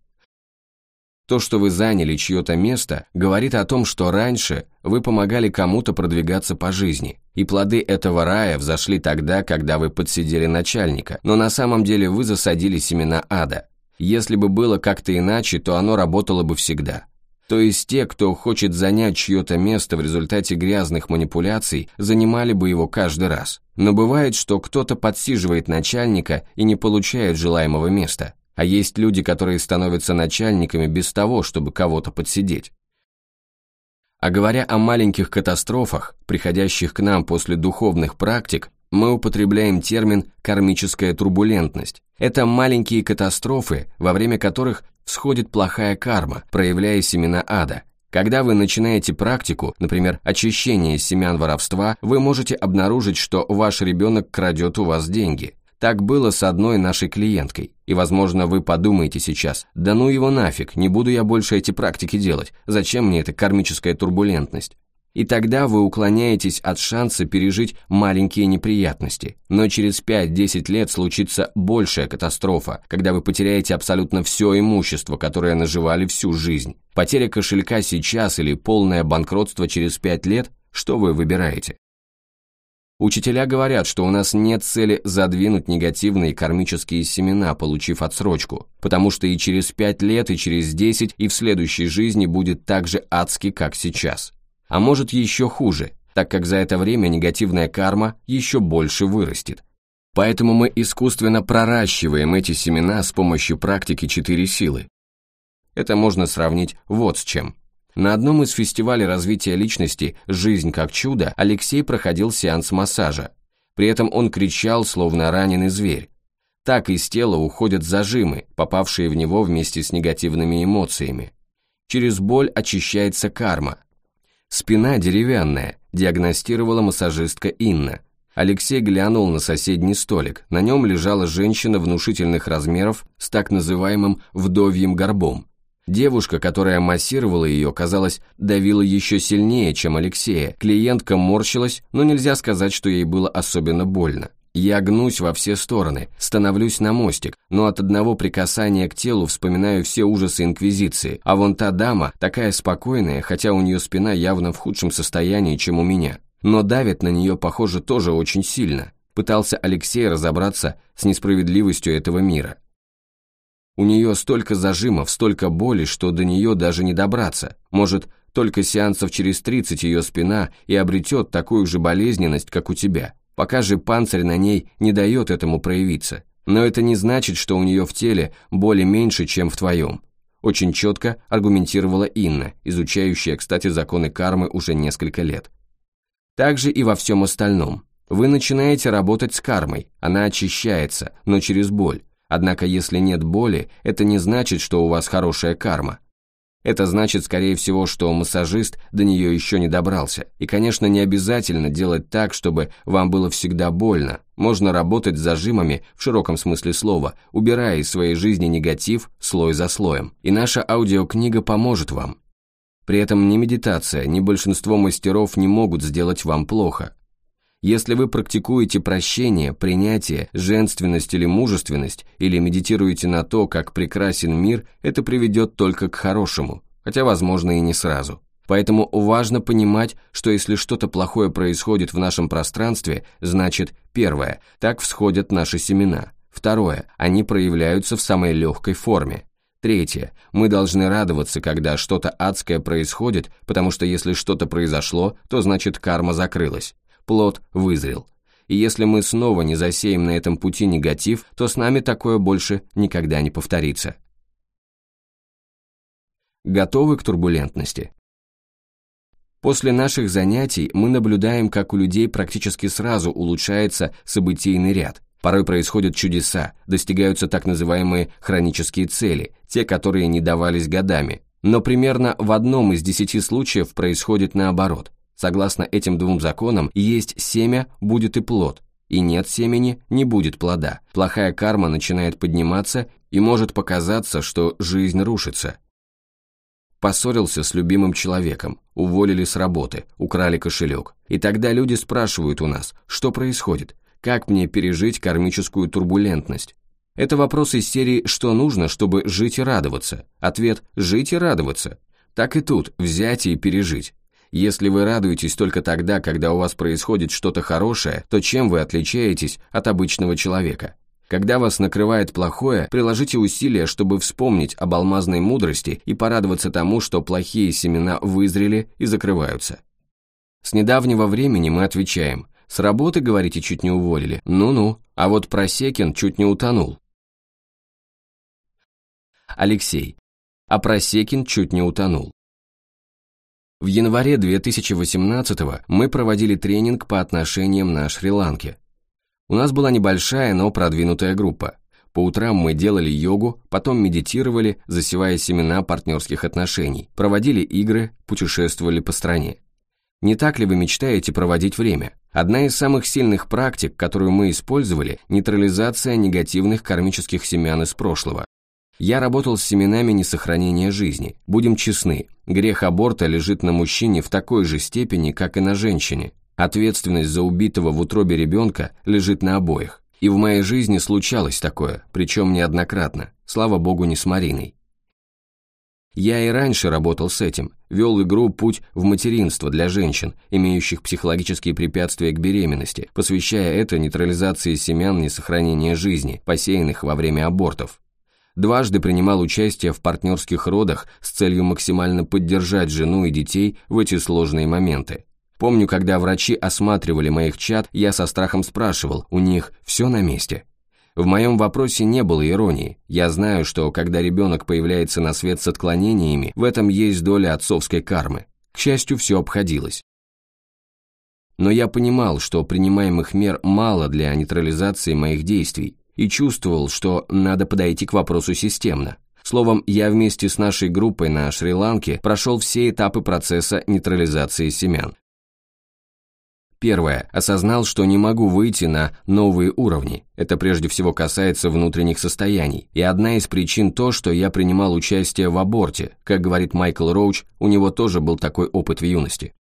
[SPEAKER 1] То, что вы заняли чье-то место, говорит о том, что раньше вы помогали кому-то продвигаться по жизни, и плоды этого рая взошли тогда, когда вы подсидели начальника, но на самом деле вы засадили семена ада. Если бы было как-то иначе, то оно работало бы всегда. То есть те, кто хочет занять чье-то место в результате грязных манипуляций, занимали бы его каждый раз. Но бывает, что кто-то подсиживает начальника и не получает желаемого места. А есть люди, которые становятся начальниками без того, чтобы кого-то подсидеть. А говоря о маленьких катастрофах, приходящих к нам после духовных практик, мы употребляем термин «кармическая турбулентность». Это маленькие катастрофы, во время которых всходит плохая карма, проявляя семена ада. Когда вы начинаете практику, например, очищение семян воровства, вы можете обнаружить, что ваш ребенок крадет у вас деньги. Так было с одной нашей клиенткой. И, возможно, вы подумаете сейчас, да ну его нафиг, не буду я больше эти практики делать, зачем мне эта кармическая турбулентность? И тогда вы уклоняетесь от шанса пережить маленькие неприятности. Но через 5-10 лет случится большая катастрофа, когда вы потеряете абсолютно все имущество, которое наживали всю жизнь. Потеря кошелька сейчас или полное банкротство через 5 лет, что вы выбираете? Учителя говорят, что у нас нет цели задвинуть негативные кармические семена, получив отсрочку, потому что и через 5 лет, и через 10, и в следующей жизни будет так же адски, как сейчас а может еще хуже, так как за это время негативная карма еще больше вырастет. Поэтому мы искусственно проращиваем эти семена с помощью практики четыре силы. Это можно сравнить вот с чем. На одном из фестивалей развития личности «Жизнь как чудо» Алексей проходил сеанс массажа. При этом он кричал, словно раненый зверь. Так из тела уходят зажимы, попавшие в него вместе с негативными эмоциями. Через боль очищается карма, Спина деревянная, диагностировала массажистка Инна. Алексей глянул на соседний столик. На нем лежала женщина внушительных размеров с так называемым вдовьим горбом. Девушка, которая массировала ее, казалось, давила еще сильнее, чем Алексея. Клиентка морщилась, но нельзя сказать, что ей было особенно больно. Я гнусь во все стороны, становлюсь на мостик, но от одного прикасания к телу вспоминаю все ужасы Инквизиции, а вон та дама такая спокойная, хотя у нее спина явно в худшем состоянии, чем у меня. Но давит на нее, похоже, тоже очень сильно. Пытался Алексей разобраться с несправедливостью этого мира. У нее столько зажимов, столько боли, что до нее даже не добраться. Может, только сеансов через 30 ее спина и обретет такую же болезненность, как у тебя пока же панцирь на ней не дает этому проявиться. Но это не значит, что у нее в теле боли меньше, чем в твоем. Очень четко аргументировала Инна, изучающая, кстати, законы кармы уже несколько лет. Также и во всем остальном. Вы начинаете работать с кармой, она очищается, но через боль. Однако если нет боли, это не значит, что у вас хорошая карма. Это значит, скорее всего, что массажист до нее еще не добрался. И, конечно, не обязательно делать так, чтобы вам было всегда больно. Можно работать с зажимами в широком смысле слова, убирая из своей жизни негатив слой за слоем. И наша аудиокнига поможет вам. При этом ни медитация, ни большинство мастеров не могут сделать вам плохо. Если вы практикуете прощение, принятие, женственность или мужественность, или медитируете на то, как прекрасен мир, это приведет только к хорошему, хотя, возможно, и не сразу. Поэтому важно понимать, что если что-то плохое происходит в нашем пространстве, значит, первое, так всходят наши семена. Второе, они проявляются в самой легкой форме. Третье, мы должны радоваться, когда что-то адское происходит, потому что если что-то произошло, то значит карма закрылась плод вызрел. И если мы снова не засеем на этом пути негатив, то с нами такое больше никогда не повторится. Готовы к турбулентности? После наших занятий мы наблюдаем, как у людей практически сразу улучшается событийный ряд. Порой происходят чудеса, достигаются так называемые хронические цели, те, которые не давались годами. Но примерно в одном из десяти случаев происходит наоборот. Согласно этим двум законам, есть семя, будет и плод, и нет семени, не будет плода. Плохая карма начинает подниматься, и может показаться, что жизнь рушится. Поссорился с любимым человеком, уволили с работы, украли кошелек. И тогда люди спрашивают у нас, что происходит, как мне пережить кармическую турбулентность. Это вопрос из серии «Что нужно, чтобы жить и радоваться?» Ответ «Жить и радоваться». Так и тут, взять и пережить. Если вы радуетесь только тогда, когда у вас происходит что-то хорошее, то чем вы отличаетесь от обычного человека? Когда вас накрывает плохое, приложите усилия, чтобы вспомнить об алмазной мудрости и порадоваться тому, что плохие семена вызрели и закрываются. С недавнего времени мы отвечаем, с работы, говорите, чуть не уволили, ну-ну, а вот Просекин чуть не утонул. Алексей, а Просекин чуть не утонул. В январе 2018 мы проводили тренинг по отношениям на Шри-Ланке. У нас была небольшая, но продвинутая группа. По утрам мы делали йогу, потом медитировали, засевая семена партнерских отношений, проводили игры, путешествовали по стране. Не так ли вы мечтаете проводить время? Одна из самых сильных практик, которую мы использовали – нейтрализация негативных кармических семян из прошлого. Я работал с семенами несохранения жизни. Будем честны, грех аборта лежит на мужчине в такой же степени, как и на женщине. Ответственность за убитого в утробе ребенка лежит на обоих. И в моей жизни случалось такое, причем неоднократно, слава богу, не с Мариной. Я и раньше работал с этим, вел игру «Путь в материнство» для женщин, имеющих психологические препятствия к беременности, посвящая это нейтрализации семян несохранения жизни, посеянных во время абортов. Дважды принимал участие в партнерских родах с целью максимально поддержать жену и детей в эти сложные моменты. Помню, когда врачи осматривали моих чад, я со страхом спрашивал, у них все на месте? В моем вопросе не было иронии. Я знаю, что когда ребенок появляется на свет с отклонениями, в этом есть доля отцовской кармы. К счастью, все обходилось. Но я понимал, что принимаемых мер мало для нейтрализации моих действий, и чувствовал, что надо подойти к вопросу системно. Словом, я вместе с нашей группой на Шри-Ланке прошел все этапы процесса нейтрализации семян. Первое. Осознал, что не могу выйти на новые уровни. Это прежде всего касается внутренних состояний. И одна из причин то, что я принимал участие в аборте. Как говорит Майкл Роуч, у него тоже был такой опыт в юности.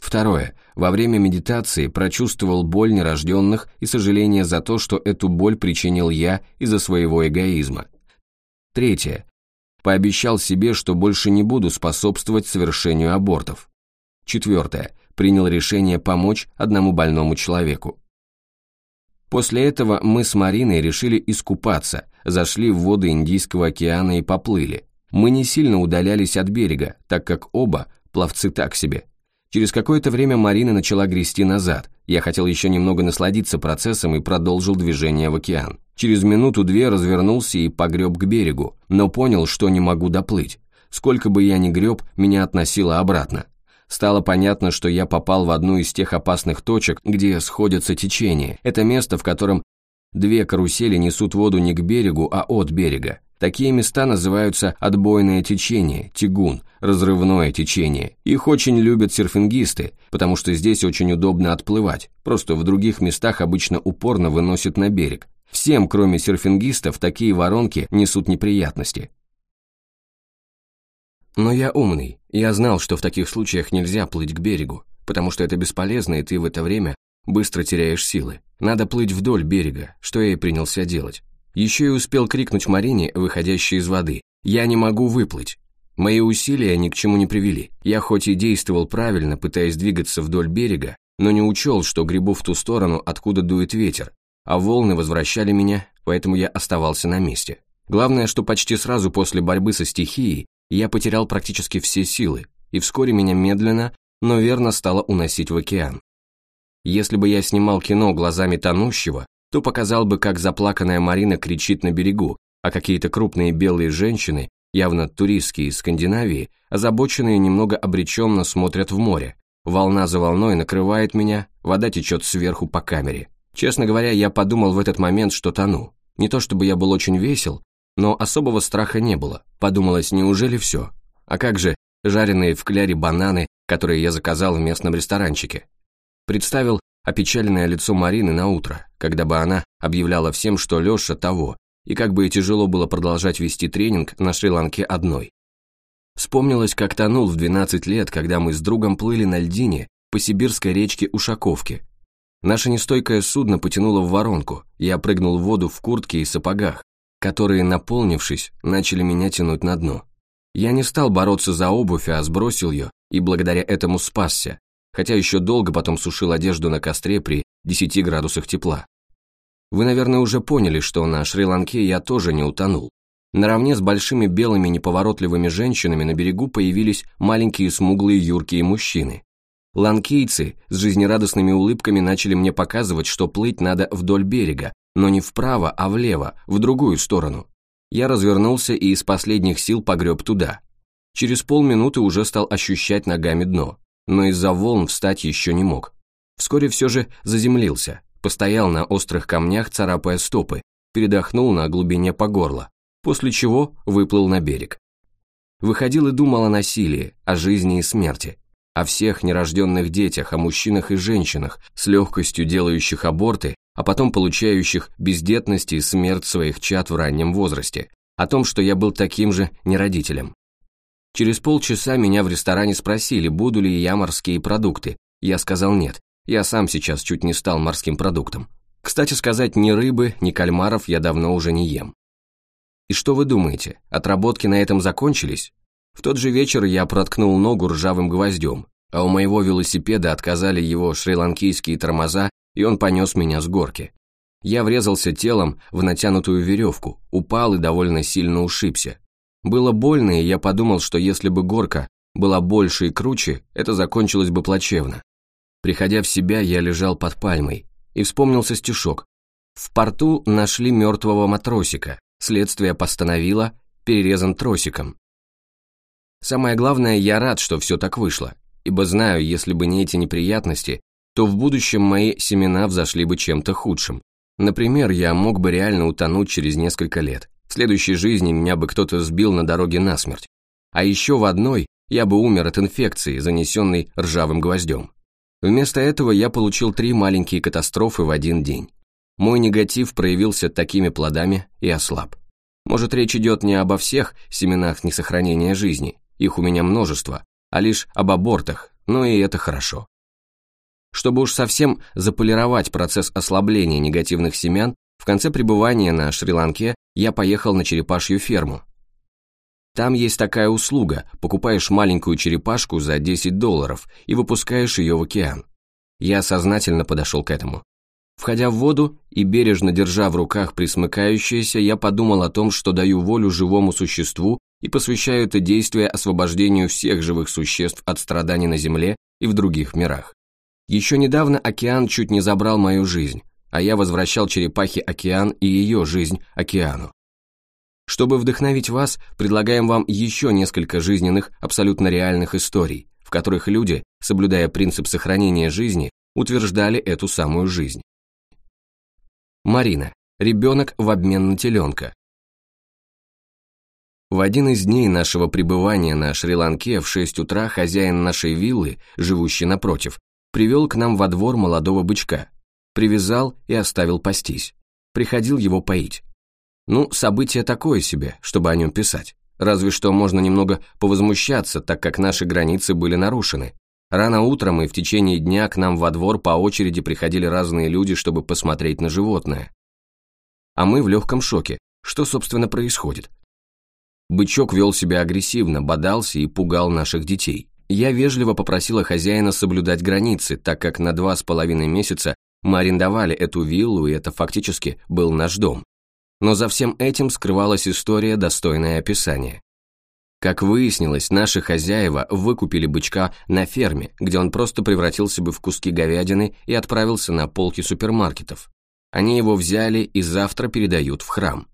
[SPEAKER 1] Второе. Во время медитации прочувствовал боль нерожденных и сожаление за то, что эту боль причинил я из-за своего эгоизма. Третье. Пообещал себе, что больше не буду способствовать совершению абортов. Четвертое принял решение помочь одному больному человеку. После этого мы с Мариной решили искупаться, зашли в воды Индийского океана и поплыли. Мы не сильно удалялись от берега, так как оба пловцы так себе. Через какое-то время Марина начала грести назад. Я хотел еще немного насладиться процессом и продолжил движение в океан. Через минуту-две развернулся и погреб к берегу, но понял, что не могу доплыть. Сколько бы я ни греб, меня относило обратно стало понятно, что я попал в одну из тех опасных точек, где сходятся течения. Это место, в котором две карусели несут воду не к берегу, а от берега. Такие места называются отбойное течение, тягун, разрывное течение. Их очень любят серфингисты, потому что здесь очень удобно отплывать, просто в других местах обычно упорно выносят на берег. Всем, кроме серфингистов, такие воронки несут неприятности. Но я умный, я знал, что в таких случаях нельзя плыть к берегу, потому что это бесполезно, и ты в это время быстро теряешь силы. Надо плыть вдоль берега, что я и принялся делать. Еще и успел крикнуть Марине, выходящей из воды, «Я не могу выплыть!» Мои усилия ни к чему не привели. Я хоть и действовал правильно, пытаясь двигаться вдоль берега, но не учел, что грибу в ту сторону, откуда дует ветер, а волны возвращали меня, поэтому я оставался на месте. Главное, что почти сразу после борьбы со стихией я потерял практически все силы, и вскоре меня медленно, но верно стало уносить в океан. Если бы я снимал кино глазами тонущего, то показал бы, как заплаканная Марина кричит на берегу, а какие-то крупные белые женщины, явно туристские из Скандинавии, озабоченные немного обреченно смотрят в море. Волна за волной накрывает меня, вода течет сверху по камере. Честно говоря, я подумал в этот момент, что тону. Не то чтобы я был очень весел, но особого страха не было. Подумалось, неужели все? А как же жареные в кляре бананы, которые я заказал в местном ресторанчике? Представил опечаленное лицо Марины на утро, когда бы она объявляла всем, что Леша того, и как бы тяжело было продолжать вести тренинг на Шри-Ланке одной. Вспомнилось, как тонул в 12 лет, когда мы с другом плыли на льдине по сибирской речке Ушаковке. Наше нестойкое судно потянуло в воронку, я прыгнул в воду в куртке и сапогах, которые, наполнившись, начали меня тянуть на дно. Я не стал бороться за обувь, а сбросил ее, и благодаря этому спасся, хотя еще долго потом сушил одежду на костре при 10 градусах тепла. Вы, наверное, уже поняли, что на Шри-Ланке я тоже не утонул. Наравне с большими белыми неповоротливыми женщинами на берегу появились маленькие смуглые юркие мужчины. Ланкийцы с жизнерадостными улыбками начали мне показывать, что плыть надо вдоль берега, но не вправо, а влево, в другую сторону. Я развернулся и из последних сил погреб туда. Через полминуты уже стал ощущать ногами дно, но из-за волн встать еще не мог. Вскоре все же заземлился, постоял на острых камнях, царапая стопы, передохнул на глубине по горло, после чего выплыл на берег. Выходил и думал о насилии, о жизни и смерти, о всех нерожденных детях, о мужчинах и женщинах, с легкостью делающих аборты, а потом получающих бездетность и смерть своих чад в раннем возрасте, о том, что я был таким же неродителем. Через полчаса меня в ресторане спросили, буду ли я морские продукты. Я сказал нет, я сам сейчас чуть не стал морским продуктом. Кстати сказать, ни рыбы, ни кальмаров я давно уже не ем. И что вы думаете, отработки на этом закончились? В тот же вечер я проткнул ногу ржавым гвоздем, а у моего велосипеда отказали его шри-ланкийские тормоза, и он понес меня с горки. Я врезался телом в натянутую веревку, упал и довольно сильно ушибся. Было больно, и я подумал, что если бы горка была больше и круче, это закончилось бы плачевно. Приходя в себя, я лежал под пальмой, и вспомнился стишок. В порту нашли мертвого матросика, следствие постановило, перерезан тросиком. Самое главное, я рад, что все так вышло, ибо знаю, если бы не эти неприятности, то в будущем мои семена взошли бы чем-то худшим. Например, я мог бы реально утонуть через несколько лет. В следующей жизни меня бы кто-то сбил на дороге насмерть. А еще в одной я бы умер от инфекции, занесенной ржавым гвоздем. Вместо этого я получил три маленькие катастрофы в один день. Мой негатив проявился такими плодами и ослаб. Может, речь идет не обо всех семенах несохранения жизни, их у меня множество, а лишь об абортах, но и это хорошо. Чтобы уж совсем заполировать процесс ослабления негативных семян, в конце пребывания на Шри-Ланке я поехал на черепашью ферму. Там есть такая услуга, покупаешь маленькую черепашку за 10 долларов и выпускаешь ее в океан. Я сознательно подошел к этому. Входя в воду и бережно держа в руках присмыкающееся, я подумал о том, что даю волю живому существу и посвящаю это действие освобождению всех живых существ от страданий на Земле и в других мирах. Еще недавно океан чуть не забрал мою жизнь, а я возвращал черепахе океан и ее жизнь океану. Чтобы вдохновить вас, предлагаем вам еще несколько жизненных, абсолютно реальных историй, в которых люди, соблюдая принцип сохранения жизни, утверждали эту самую жизнь. Марина. Ребенок в обмен на теленка. В один из дней нашего пребывания на Шри-Ланке в 6 утра хозяин нашей виллы, живущий напротив, привел к нам во двор молодого бычка, привязал и оставил пастись. Приходил его поить. Ну, событие такое себе, чтобы о нем писать. Разве что можно немного повозмущаться, так как наши границы были нарушены. Рано утром и в течение дня к нам во двор по очереди приходили разные люди, чтобы посмотреть на животное. А мы в легком шоке. Что, собственно, происходит? Бычок вел себя агрессивно, бодался и пугал наших детей. Я вежливо попросила хозяина соблюдать границы, так как на два с половиной месяца мы арендовали эту виллу, и это фактически был наш дом. Но за всем этим скрывалась история, достойная описания. Как выяснилось, наши хозяева выкупили бычка на ферме, где он просто превратился бы в куски говядины и отправился на полки супермаркетов. Они его взяли и завтра передают в храм.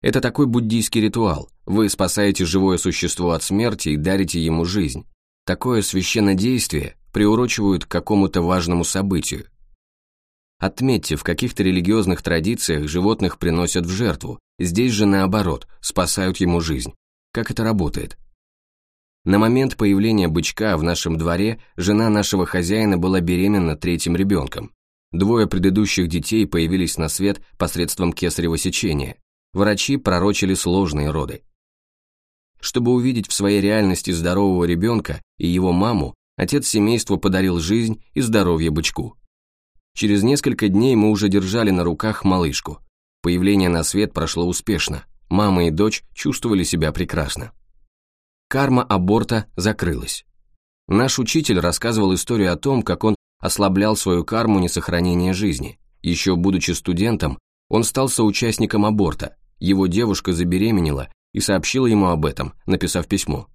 [SPEAKER 1] Это такой буддийский ритуал. Вы спасаете живое существо от смерти и дарите ему жизнь. Такое священное действие приурочивают к какому-то важному событию. Отметьте, в каких-то религиозных традициях животных приносят в жертву, здесь же наоборот, спасают ему жизнь. Как это работает? На момент появления бычка в нашем дворе жена нашего хозяина была беременна третьим ребенком. Двое предыдущих детей появились на свет посредством кесарево сечения, врачи пророчили сложные роды. Чтобы увидеть в своей реальности здорового ребенка и его маму, отец семейства подарил жизнь и здоровье бычку. Через несколько дней мы уже держали на руках малышку. Появление на свет прошло успешно, мама и дочь чувствовали себя прекрасно. Карма аборта закрылась. Наш учитель рассказывал историю о том, как он ослаблял свою карму несохранения жизни. Еще будучи студентом, он стал соучастником аборта, его девушка забеременела и сообщила ему об этом, написав письмо.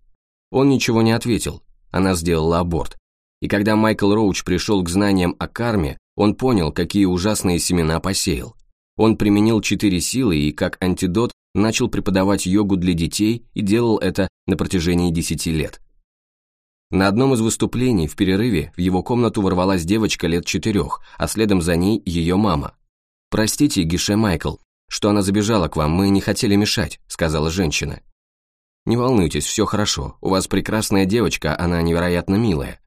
[SPEAKER 1] Он ничего не ответил, она сделала аборт. И когда Майкл Роуч пришел к знаниям о карме, он понял, какие ужасные семена посеял. Он применил четыре силы и, как антидот, начал преподавать йогу для детей и делал это на протяжении десяти лет. На одном из выступлений в перерыве в его комнату ворвалась девочка лет четырех, а следом за ней ее мама. «Простите, Гише Майкл, что она забежала к вам, мы не хотели мешать», — сказала женщина. «Не волнуйтесь, все хорошо, у вас прекрасная девочка, она невероятно милая.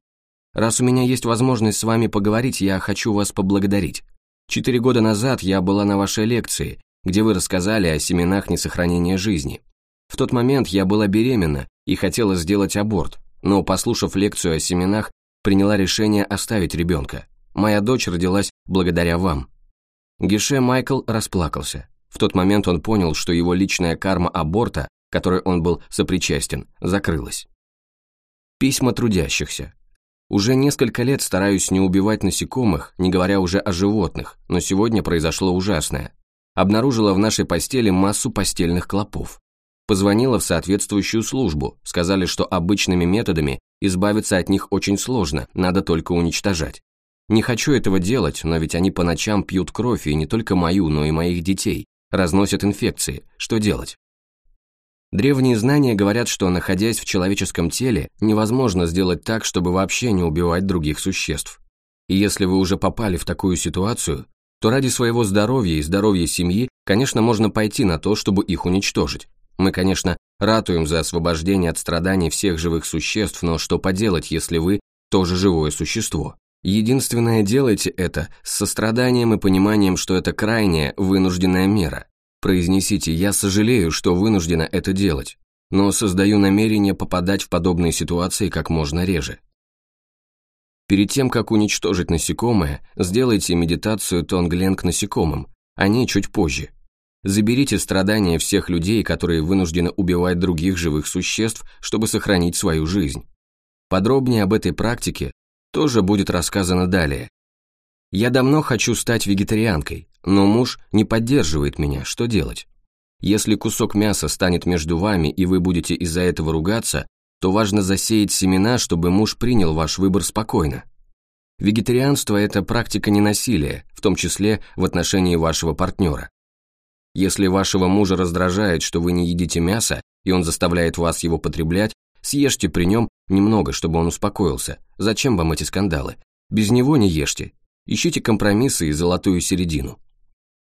[SPEAKER 1] Раз у меня есть возможность с вами поговорить, я хочу вас поблагодарить. Четыре года назад я была на вашей лекции, где вы рассказали о семенах несохранения жизни. В тот момент я была беременна и хотела сделать аборт, но, послушав лекцию о семенах, приняла решение оставить ребенка. Моя дочь родилась благодаря вам». Гише Майкл расплакался. В тот момент он понял, что его личная карма аборта, которой он был сопричастен, закрылась. Письма трудящихся. Уже несколько лет стараюсь не убивать насекомых, не говоря уже о животных, но сегодня произошло ужасное. Обнаружила в нашей постели массу постельных клопов. Позвонила в соответствующую службу, сказали, что обычными методами избавиться от них очень сложно, надо только уничтожать. Не хочу этого делать, но ведь они по ночам пьют кровь, и не только мою, но и моих детей, разносят инфекции. Что делать? Древние знания говорят, что, находясь в человеческом теле, невозможно сделать так, чтобы вообще не убивать других существ. И если вы уже попали в такую ситуацию, то ради своего здоровья и здоровья семьи, конечно, можно пойти на то, чтобы их уничтожить. Мы, конечно, ратуем за освобождение от страданий всех живых существ, но что поделать, если вы тоже живое существо? Единственное, делайте это с состраданием и пониманием, что это крайняя, вынужденная мера. Произнесите «я сожалею, что вынуждена это делать», но создаю намерение попадать в подобные ситуации как можно реже. Перед тем, как уничтожить насекомое, сделайте медитацию Тонглен к насекомым, они чуть позже – Заберите страдания всех людей, которые вынуждены убивать других живых существ, чтобы сохранить свою жизнь. Подробнее об этой практике тоже будет рассказано далее. Я давно хочу стать вегетарианкой, но муж не поддерживает меня, что делать? Если кусок мяса станет между вами и вы будете из-за этого ругаться, то важно засеять семена, чтобы муж принял ваш выбор спокойно. Вегетарианство – это практика ненасилия, в том числе в отношении вашего партнера. Если вашего мужа раздражает, что вы не едите мясо, и он заставляет вас его потреблять, съешьте при нем немного, чтобы он успокоился. Зачем вам эти скандалы? Без него не ешьте. Ищите компромиссы и золотую середину.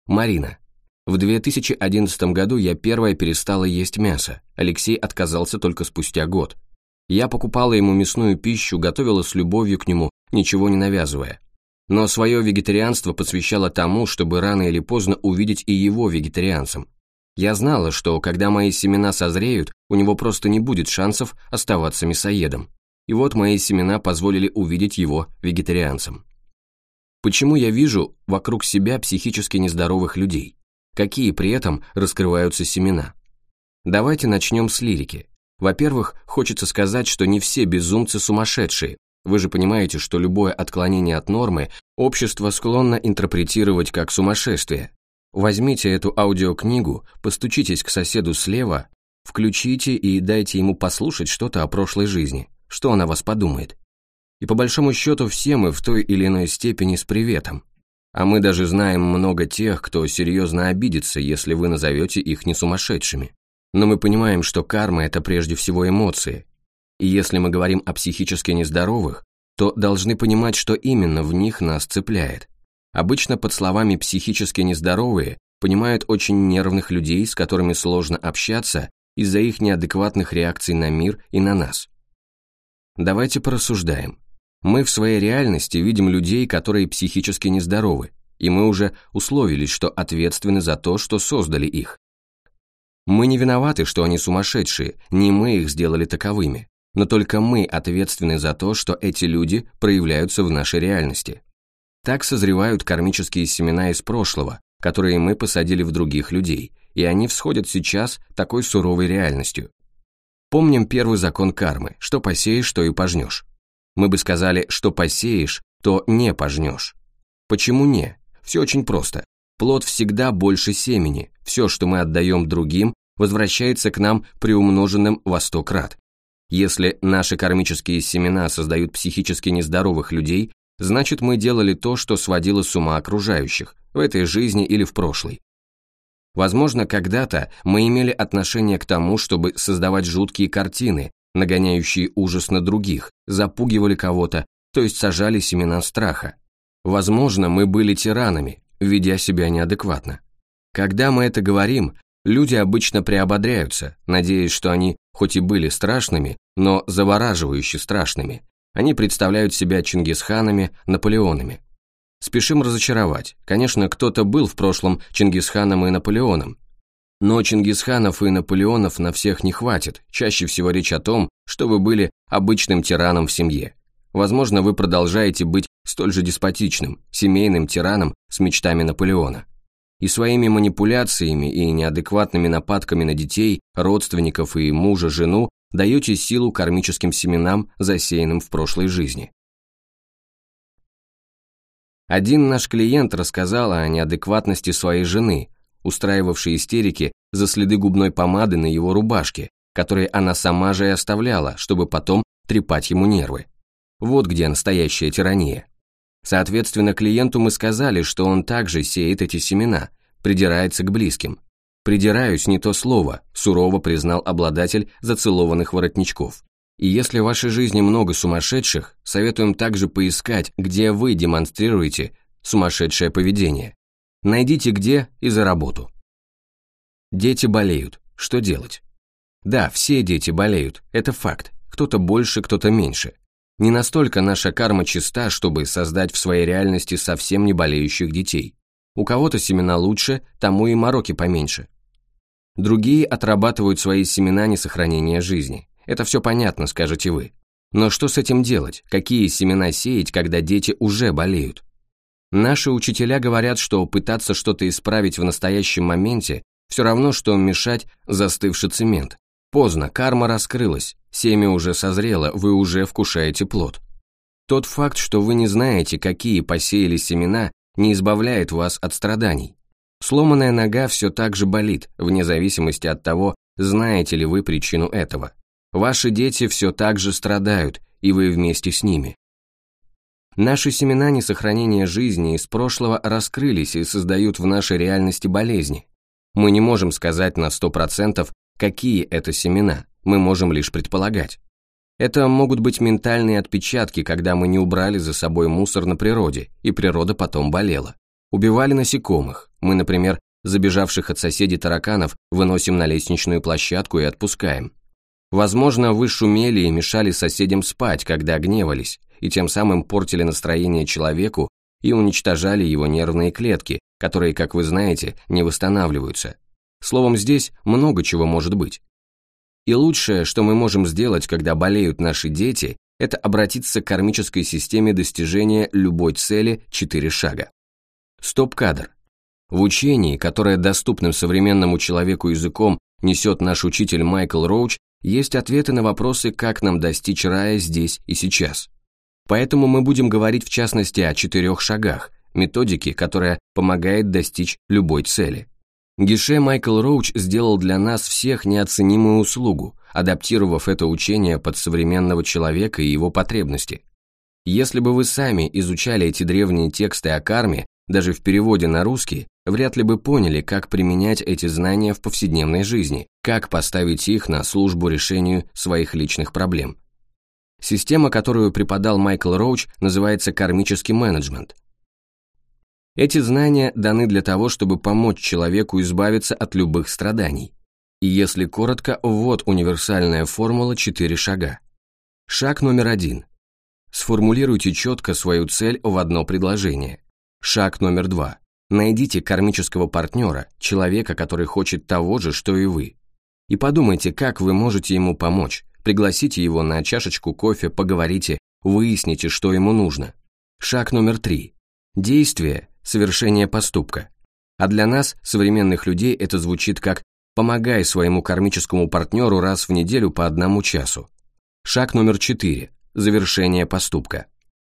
[SPEAKER 1] Марина. В 2011 году я первая перестала есть мясо. Алексей отказался только спустя год. Я покупала ему мясную пищу, готовила с любовью к нему, ничего не навязывая но свое вегетарианство посвящала тому, чтобы рано или поздно увидеть и его вегетарианцем. Я знала, что когда мои семена созреют, у него просто не будет шансов оставаться мясоедом. И вот мои семена позволили увидеть его вегетарианцем. Почему я вижу вокруг себя психически нездоровых людей? Какие при этом раскрываются семена? Давайте начнем с лирики. Во-первых, хочется сказать, что не все безумцы сумасшедшие, вы же понимаете, что любое отклонение от нормы общество склонно интерпретировать как сумасшествие. Возьмите эту аудиокнигу, постучитесь к соседу слева, включите и дайте ему послушать что-то о прошлой жизни. Что он о вас подумает? И по большому счету все мы в той или иной степени с приветом. А мы даже знаем много тех, кто серьезно обидится, если вы назовете их не сумасшедшими. Но мы понимаем, что карма – это прежде всего эмоции, и если мы говорим о психически нездоровых, то должны понимать, что именно в них нас цепляет. Обычно под словами «психически нездоровые» понимают очень нервных людей, с которыми сложно общаться из-за их неадекватных реакций на мир и на нас. Давайте порассуждаем. Мы в своей реальности видим людей, которые психически нездоровы, и мы уже условились, что ответственны за то, что создали их. Мы не виноваты, что они сумасшедшие, не мы их сделали таковыми но только мы ответственны за то, что эти люди проявляются в нашей реальности. Так созревают кармические семена из прошлого, которые мы посадили в других людей, и они всходят сейчас такой суровой реальностью. Помним первый закон кармы, что посеешь, то и пожнешь. Мы бы сказали, что посеешь, то не пожнешь. Почему не? Все очень просто. Плод всегда больше семени, все, что мы отдаем другим, возвращается к нам приумноженным во сто крат. Если наши кармические семена создают психически нездоровых людей, значит мы делали то, что сводило с ума окружающих, в этой жизни или в прошлой. Возможно, когда-то мы имели отношение к тому, чтобы создавать жуткие картины, нагоняющие ужас на других, запугивали кого-то, то есть сажали семена страха. Возможно, мы были тиранами, ведя себя неадекватно. Когда мы это говорим, люди обычно приободряются, надеясь, что они хоть и были страшными, но завораживающе страшными. Они представляют себя Чингисханами, Наполеонами. Спешим разочаровать. Конечно, кто-то был в прошлом Чингисханом и Наполеоном. Но Чингисханов и Наполеонов на всех не хватит. Чаще всего речь о том, что вы были обычным тираном в семье. Возможно, вы продолжаете быть столь же деспотичным, семейным тираном с мечтами Наполеона и своими манипуляциями и неадекватными нападками на детей, родственников и мужа, жену даете силу кармическим семенам, засеянным в прошлой жизни. Один наш клиент рассказал о неадекватности своей жены, устраивавшей истерики за следы губной помады на его рубашке, которые она сама же и оставляла, чтобы потом трепать ему нервы. Вот где настоящая тирания. Соответственно, клиенту мы сказали, что он также сеет эти семена, придирается к близким. «Придираюсь, не то слово», сурово признал обладатель зацелованных воротничков. И если в вашей жизни много сумасшедших, советуем также поискать, где вы демонстрируете сумасшедшее поведение. Найдите где и за работу. Дети болеют. Что делать? Да, все дети болеют, это факт. Кто-то больше, кто-то меньше. Не настолько наша карма чиста, чтобы создать в своей реальности совсем не болеющих детей. У кого-то семена лучше, тому и мороки поменьше. Другие отрабатывают свои семена несохранения жизни. Это все понятно, скажете вы. Но что с этим делать? Какие семена сеять, когда дети уже болеют? Наши учителя говорят, что пытаться что-то исправить в настоящем моменте все равно, что мешать застывший цемент. Поздно, карма раскрылась, семя уже созрело, вы уже вкушаете плод. Тот факт, что вы не знаете, какие посеяли семена, не избавляет вас от страданий. Сломанная нога все так же болит, вне зависимости от того, знаете ли вы причину этого. Ваши дети все так же страдают, и вы вместе с ними. Наши семена несохранения жизни из прошлого раскрылись и создают в нашей реальности болезни. Мы не можем сказать на 100%, какие это семена, мы можем лишь предполагать. Это могут быть ментальные отпечатки, когда мы не убрали за собой мусор на природе, и природа потом болела. Убивали насекомых. Мы, например, забежавших от соседей тараканов выносим на лестничную площадку и отпускаем. Возможно, вы шумели и мешали соседям спать, когда гневались, и тем самым портили настроение человеку и уничтожали его нервные клетки, которые, как вы знаете, не восстанавливаются. Словом, здесь много чего может быть. И лучшее, что мы можем сделать, когда болеют наши дети, это обратиться к кармической системе достижения любой цели четыре шага. Стоп-кадр. В учении, которое доступным современному человеку языком несет наш учитель Майкл Роуч, есть ответы на вопросы, как нам достичь рая здесь и сейчас. Поэтому мы будем говорить в частности о четырех шагах, методике, которая помогает достичь любой цели. Гише Майкл Роуч сделал для нас всех неоценимую услугу, адаптировав это учение под современного человека и его потребности. Если бы вы сами изучали эти древние тексты о карме, даже в переводе на русский, вряд ли бы поняли, как применять эти знания в повседневной жизни, как поставить их на службу решению своих личных проблем. Система, которую преподал Майкл Роуч, называется кармический менеджмент – эти знания даны для того, чтобы помочь человеку избавиться от любых страданий. И если коротко, вот универсальная формула «четыре шага». Шаг номер один. Сформулируйте четко свою цель в одно предложение. Шаг номер два. Найдите кармического партнера, человека, который хочет того же, что и вы. И подумайте, как вы можете ему помочь. Пригласите его на чашечку кофе, поговорите, выясните, что ему нужно. Шаг номер три. Действие совершение поступка. А для нас, современных людей, это звучит как «помогай своему кармическому партнеру раз в неделю по одному часу». Шаг номер четыре. Завершение поступка.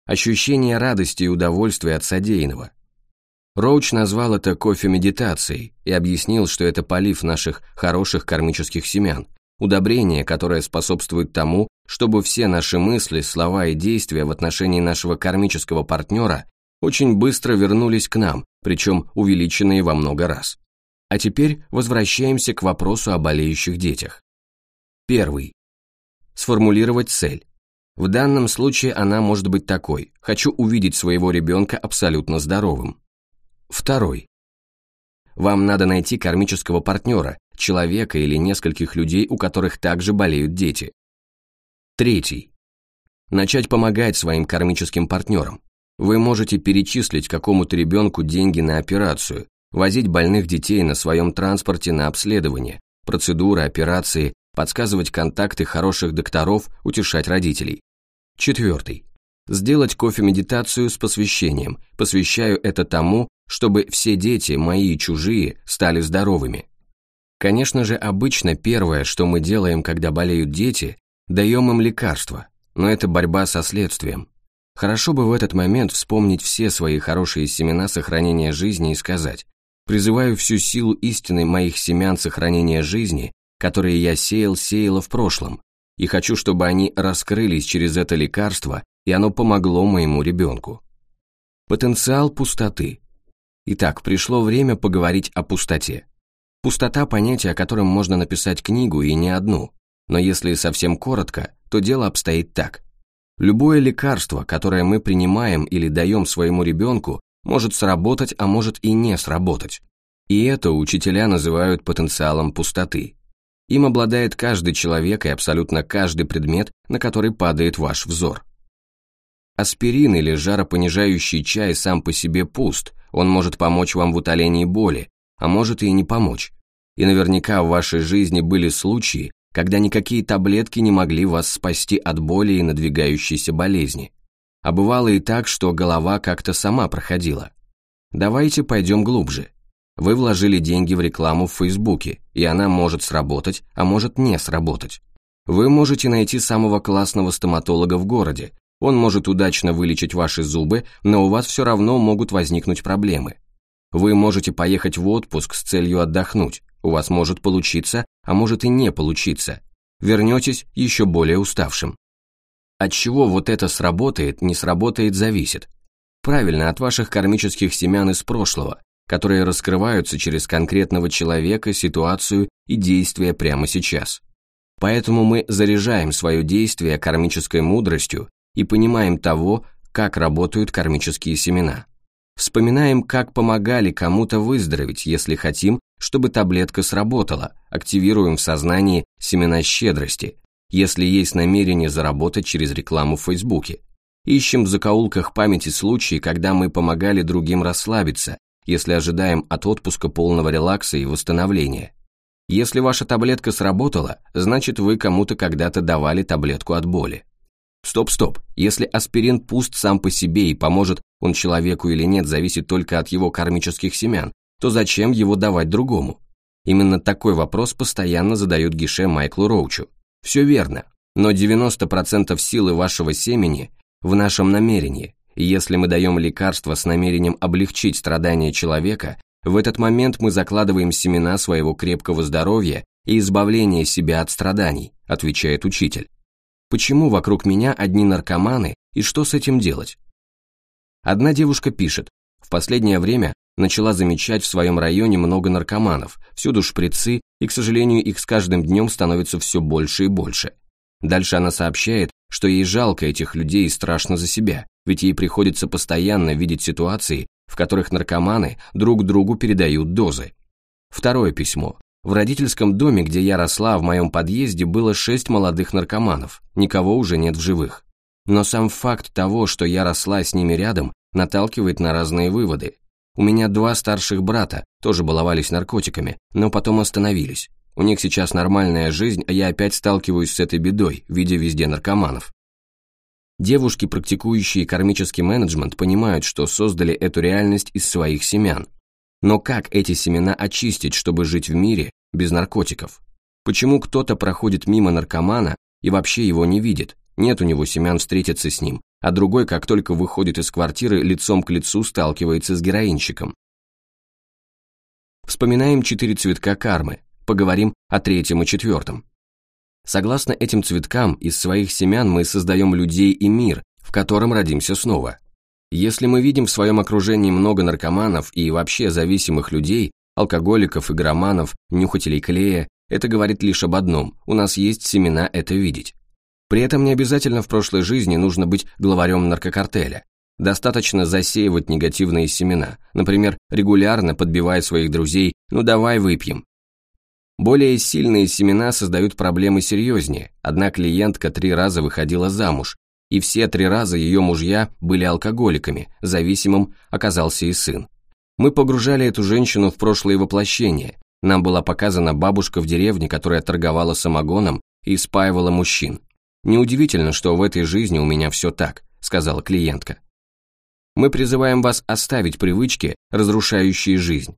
[SPEAKER 1] Ощущение радости и удовольствия от содеянного. Роуч назвал это кофе-медитацией и объяснил, что это полив наших хороших кармических семян, удобрение, которое способствует тому, чтобы все наши мысли, слова и действия в отношении нашего кармического партнера очень быстро вернулись к нам, причем увеличенные во много раз. А теперь возвращаемся к вопросу о болеющих детях. Первый. Сформулировать цель. В данном случае она может быть такой. Хочу увидеть своего ребенка абсолютно здоровым. Второй. Вам надо найти кармического партнера, человека или нескольких людей, у которых также болеют дети. Третий. Начать помогать своим кармическим партнерам. Вы можете перечислить какому-то ребенку деньги на операцию, возить больных детей на своем транспорте на обследование, процедуры, операции, подсказывать контакты хороших докторов, утешать родителей. Четвертый. Сделать кофе-медитацию с посвящением. Посвящаю это тому, чтобы все дети, мои и чужие, стали здоровыми. Конечно же, обычно первое, что мы делаем, когда болеют дети, даем им лекарства, но это борьба со следствием. Хорошо бы в этот момент вспомнить все свои хорошие семена сохранения жизни и сказать «Призываю всю силу истины моих семян сохранения жизни, которые я сеял, сеяла в прошлом, и хочу, чтобы они раскрылись через это лекарство, и оно помогло моему ребенку». Потенциал пустоты. Итак, пришло время поговорить о пустоте. Пустота – понятие, о котором можно написать книгу и не одну, но если совсем коротко, то дело обстоит так. Любое лекарство, которое мы принимаем или даем своему ребенку, может сработать, а может и не сработать. И это учителя называют потенциалом пустоты. Им обладает каждый человек и абсолютно каждый предмет, на который падает ваш взор. Аспирин или жаропонижающий чай сам по себе пуст, он может помочь вам в утолении боли, а может и не помочь. И наверняка в вашей жизни были случаи, когда никакие таблетки не могли вас спасти от боли и надвигающейся болезни. А бывало и так, что голова как-то сама проходила. Давайте пойдем глубже. Вы вложили деньги в рекламу в Фейсбуке, и она может сработать, а может не сработать. Вы можете найти самого классного стоматолога в городе, он может удачно вылечить ваши зубы, но у вас все равно могут возникнуть проблемы. Вы можете поехать в отпуск с целью отдохнуть, у вас может получиться, а может и не получиться. Вернетесь еще более уставшим. От чего вот это сработает, не сработает, зависит. Правильно, от ваших кармических семян из прошлого, которые раскрываются через конкретного человека, ситуацию и действия прямо сейчас. Поэтому мы заряжаем свое действие кармической мудростью и понимаем того, как работают кармические семена. Вспоминаем, как помогали кому-то выздороветь, если хотим, чтобы таблетка сработала, активируем в сознании семена щедрости, если есть намерение заработать через рекламу в Фейсбуке. Ищем в закоулках памяти случаи, когда мы помогали другим расслабиться, если ожидаем от отпуска полного релакса и восстановления. Если ваша таблетка сработала, значит вы кому-то когда-то давали таблетку от боли. Стоп-стоп, если аспирин пуст сам по себе и поможет он человеку или нет, зависит только от его кармических семян, то зачем его давать другому? Именно такой вопрос постоянно задают Гише Майклу Роучу. Все верно, но 90% силы вашего семени в нашем намерении, и если мы даем лекарство с намерением облегчить страдания человека, в этот момент мы закладываем семена своего крепкого здоровья и избавления себя от страданий, отвечает учитель. Почему вокруг меня одни наркоманы и что с этим делать? Одна девушка пишет, в последнее время начала замечать в своем районе много наркоманов, всюду шприцы, и, к сожалению, их с каждым днем становится все больше и больше. Дальше она сообщает, что ей жалко этих людей и страшно за себя, ведь ей приходится постоянно видеть ситуации, в которых наркоманы друг другу передают дозы. Второе письмо. В родительском доме, где я росла, в моем подъезде было шесть молодых наркоманов, никого уже нет в живых. Но сам факт того, что я росла с ними рядом, наталкивает на разные выводы. У меня два старших брата, тоже баловались наркотиками, но потом остановились. У них сейчас нормальная жизнь, а я опять сталкиваюсь с этой бедой, видя везде наркоманов. Девушки, практикующие кармический менеджмент, понимают, что создали эту реальность из своих семян, но как эти семена очистить, чтобы жить в мире без наркотиков? Почему кто-то проходит мимо наркомана и вообще его не видит? Нет у него семян встретиться с ним, а другой, как только выходит из квартиры, лицом к лицу сталкивается с героинщиком. Вспоминаем четыре цветка кармы, поговорим о третьем и четвертом. Согласно этим цветкам, из своих семян мы создаем людей и мир, в котором родимся снова. Если мы видим в своем окружении много наркоманов и вообще зависимых людей, алкоголиков, игроманов, нюхателей клея, это говорит лишь об одном – у нас есть семена это видеть. При этом не обязательно в прошлой жизни нужно быть главарем наркокартеля. Достаточно засеивать негативные семена, например, регулярно подбивая своих друзей «ну давай выпьем». Более сильные семена создают проблемы серьезнее. Одна клиентка три раза выходила замуж, и все три раза ее мужья были алкоголиками, зависимым оказался и сын. Мы погружали эту женщину в прошлые воплощения. Нам была показана бабушка в деревне, которая торговала самогоном и спаивала мужчин. «Неудивительно, что в этой жизни у меня все так», — сказала клиентка. Мы призываем вас оставить привычки, разрушающие жизнь.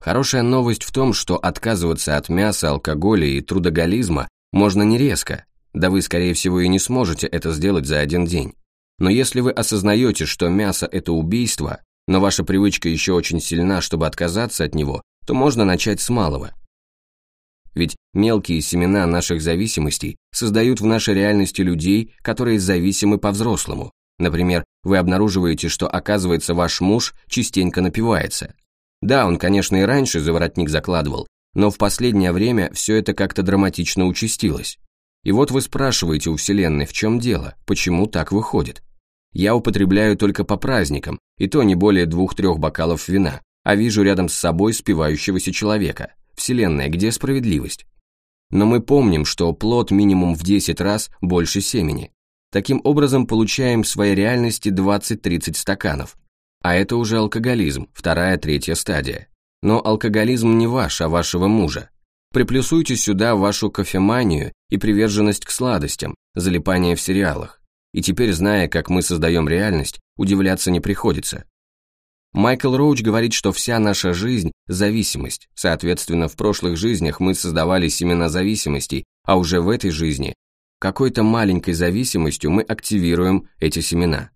[SPEAKER 1] Хорошая новость в том, что отказываться от мяса, алкоголя и трудоголизма можно не резко, да вы, скорее всего, и не сможете это сделать за один день. Но если вы осознаете, что мясо – это убийство, но ваша привычка еще очень сильна, чтобы отказаться от него, то можно начать с малого. Ведь мелкие семена наших зависимостей создают в нашей реальности людей, которые зависимы по-взрослому. Например, вы обнаруживаете, что, оказывается, ваш муж частенько напивается. Да, он, конечно, и раньше за воротник закладывал, но в последнее время все это как-то драматично участилось. И вот вы спрашиваете у Вселенной, в чем дело, почему так выходит. Я употребляю только по праздникам, и то не более двух-трех бокалов вина, а вижу рядом с собой спивающегося человека. Вселенная, где справедливость? Но мы помним, что плод минимум в 10 раз больше семени. Таким образом получаем в своей реальности 20-30 стаканов. А это уже алкоголизм, вторая-третья стадия. Но алкоголизм не ваш, а вашего мужа. Приплюсуйте сюда вашу кофеманию и приверженность к сладостям, залипание в сериалах. И теперь, зная, как мы создаем реальность, удивляться не приходится. Майкл Роуч говорит, что вся наша жизнь – зависимость. Соответственно, в прошлых жизнях мы создавали семена зависимостей, а уже в этой жизни какой-то маленькой зависимостью мы активируем эти семена.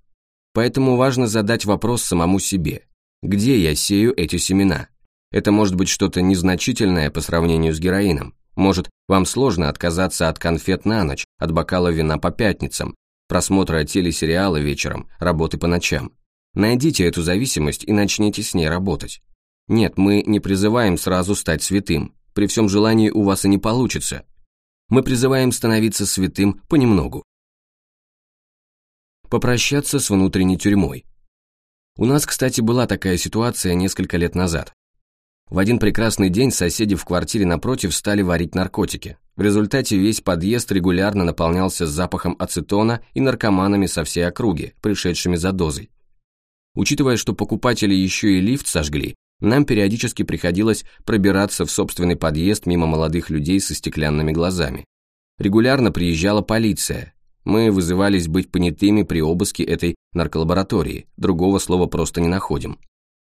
[SPEAKER 1] Поэтому важно задать вопрос самому себе. Где я сею эти семена? Это может быть что-то незначительное по сравнению с героином. Может, вам сложно отказаться от конфет на ночь, от бокала вина по пятницам, просмотра телесериала вечером, работы по ночам. Найдите эту зависимость и начните с ней работать. Нет, мы не призываем сразу стать святым. При всем желании у вас и не получится. Мы призываем становиться святым понемногу. Попрощаться с внутренней тюрьмой. У нас, кстати, была такая ситуация несколько лет назад. В один прекрасный день соседи в квартире напротив стали варить наркотики. В результате весь подъезд регулярно наполнялся запахом ацетона и наркоманами со всей округи, пришедшими за дозой. Учитывая, что покупатели еще и лифт сожгли, нам периодически приходилось пробираться в собственный подъезд мимо молодых людей со стеклянными глазами. Регулярно приезжала полиция. Мы вызывались быть понятыми при обыске этой нарколаборатории, другого слова просто не находим.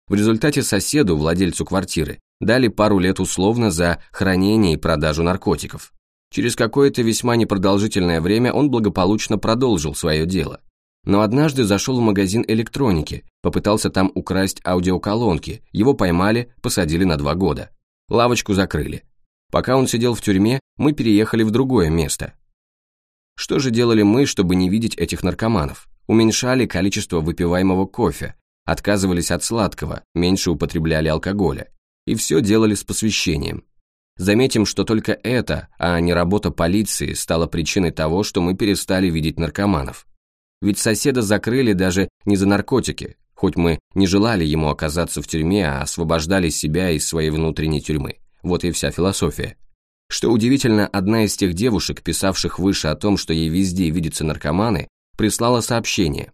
[SPEAKER 1] В результате соседу, владельцу квартиры, дали пару лет условно за хранение и продажу наркотиков. Через какое-то весьма непродолжительное время он благополучно продолжил свое дело. Но однажды зашел в магазин электроники, попытался там украсть аудиоколонки, его поймали, посадили на два года. Лавочку закрыли. Пока он сидел в тюрьме, мы переехали в другое место. Что же делали мы, чтобы не видеть этих наркоманов? Уменьшали количество выпиваемого кофе, отказывались от сладкого, меньше употребляли алкоголя. И все делали с посвящением. Заметим, что только это, а не работа полиции, стала причиной того, что мы перестали видеть наркоманов. Ведь соседа закрыли даже не за наркотики, хоть мы не желали ему оказаться в тюрьме, а освобождали себя из своей внутренней тюрьмы. Вот и вся философия. Что удивительно, одна из тех девушек, писавших выше о том, что ей везде видятся наркоманы, прислала сообщение –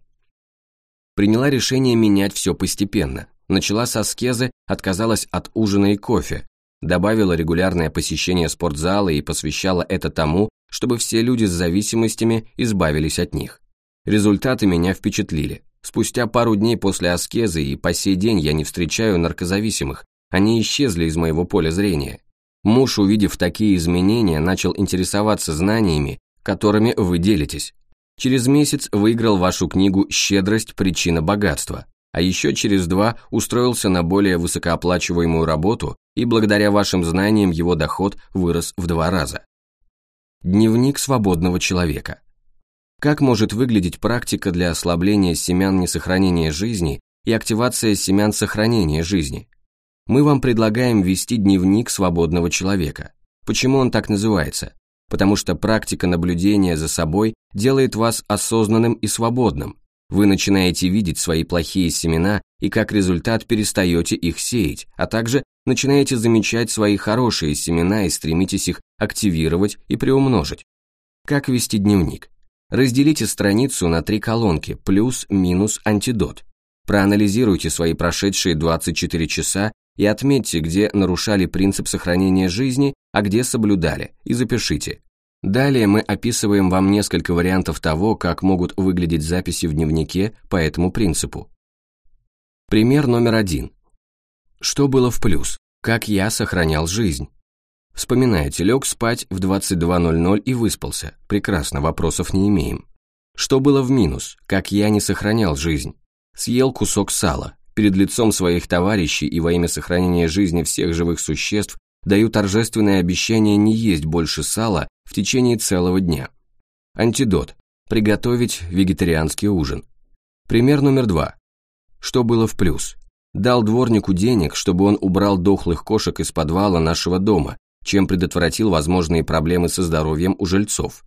[SPEAKER 1] приняла решение менять все постепенно. Начала с аскезы, отказалась от ужина и кофе, добавила регулярное посещение спортзала и посвящала это тому, чтобы все люди с зависимостями избавились от них. Результаты меня впечатлили. Спустя пару дней после аскезы и по сей день я не встречаю наркозависимых, они исчезли из моего поля зрения. Муж, увидев такие изменения, начал интересоваться знаниями, которыми вы делитесь. Через месяц выиграл вашу книгу «Щедрость. Причина богатства», а еще через два устроился на более высокооплачиваемую работу и благодаря вашим знаниям его доход вырос в два раза. Дневник свободного человека. Как может выглядеть практика для ослабления семян несохранения жизни и активация семян сохранения жизни? Мы вам предлагаем вести дневник свободного человека. Почему он так называется? Потому что практика наблюдения за собой делает вас осознанным и свободным. Вы начинаете видеть свои плохие семена и как результат перестаете их сеять, а также начинаете замечать свои хорошие семена и стремитесь их активировать и приумножить. Как вести дневник? Разделите страницу на три колонки – плюс, минус, антидот. Проанализируйте свои прошедшие 24 часа и отметьте, где нарушали принцип сохранения жизни, а где соблюдали, и запишите. Далее мы описываем вам несколько вариантов того, как могут выглядеть записи в дневнике по этому принципу. Пример номер один. Что было в плюс? Как я сохранял жизнь? Вспоминаете, лег спать в 22.00 и выспался. Прекрасно, вопросов не имеем. Что было в минус? Как я не сохранял жизнь? Съел кусок сала. Перед лицом своих товарищей и во имя сохранения жизни всех живых существ даю торжественное обещание не есть больше сала в течение целого дня. Антидот. Приготовить вегетарианский ужин. Пример номер два. Что было в плюс? Дал дворнику денег, чтобы он убрал дохлых кошек из подвала нашего дома, чем предотвратил возможные проблемы со здоровьем у жильцов.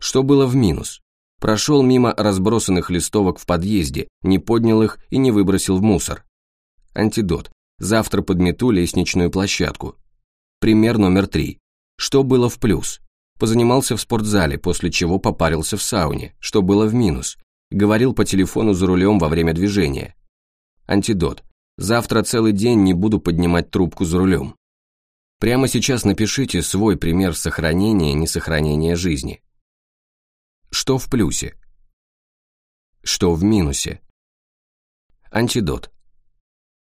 [SPEAKER 1] Что было в минус? Прошел мимо разбросанных листовок в подъезде, не поднял их и не выбросил в мусор. Антидот. Завтра подмету лестничную площадку. Пример номер три. Что было в плюс? Позанимался в спортзале, после чего попарился в сауне, что было в минус. Говорил по телефону за рулем во время движения. Антидот. Завтра целый день не буду поднимать трубку за рулем. Прямо сейчас напишите свой пример сохранения-несохранения жизни. Что в плюсе? Что в минусе? Антидот.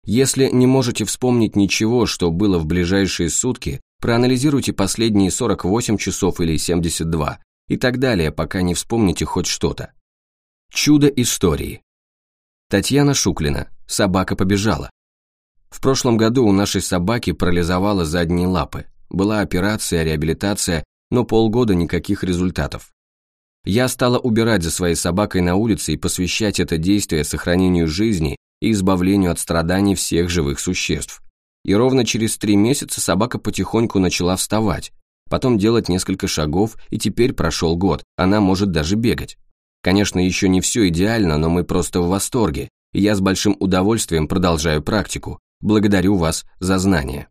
[SPEAKER 1] Если не можете вспомнить ничего, что было в ближайшие сутки, проанализируйте последние 48 часов или 72 и так далее, пока не вспомните хоть что-то. Чудо истории. Татьяна Шуклина. Собака побежала. В прошлом году у нашей собаки парализовало задние лапы. Была операция, реабилитация, но полгода никаких результатов. Я стала убирать за своей собакой на улице и посвящать это действие сохранению жизни и избавлению от страданий всех живых существ. И ровно через три месяца собака потихоньку начала вставать, потом делать несколько шагов, и теперь прошел год, она может даже бегать. Конечно, еще не все идеально, но мы просто в восторге, и я с большим удовольствием продолжаю практику. Благодарю вас за знания.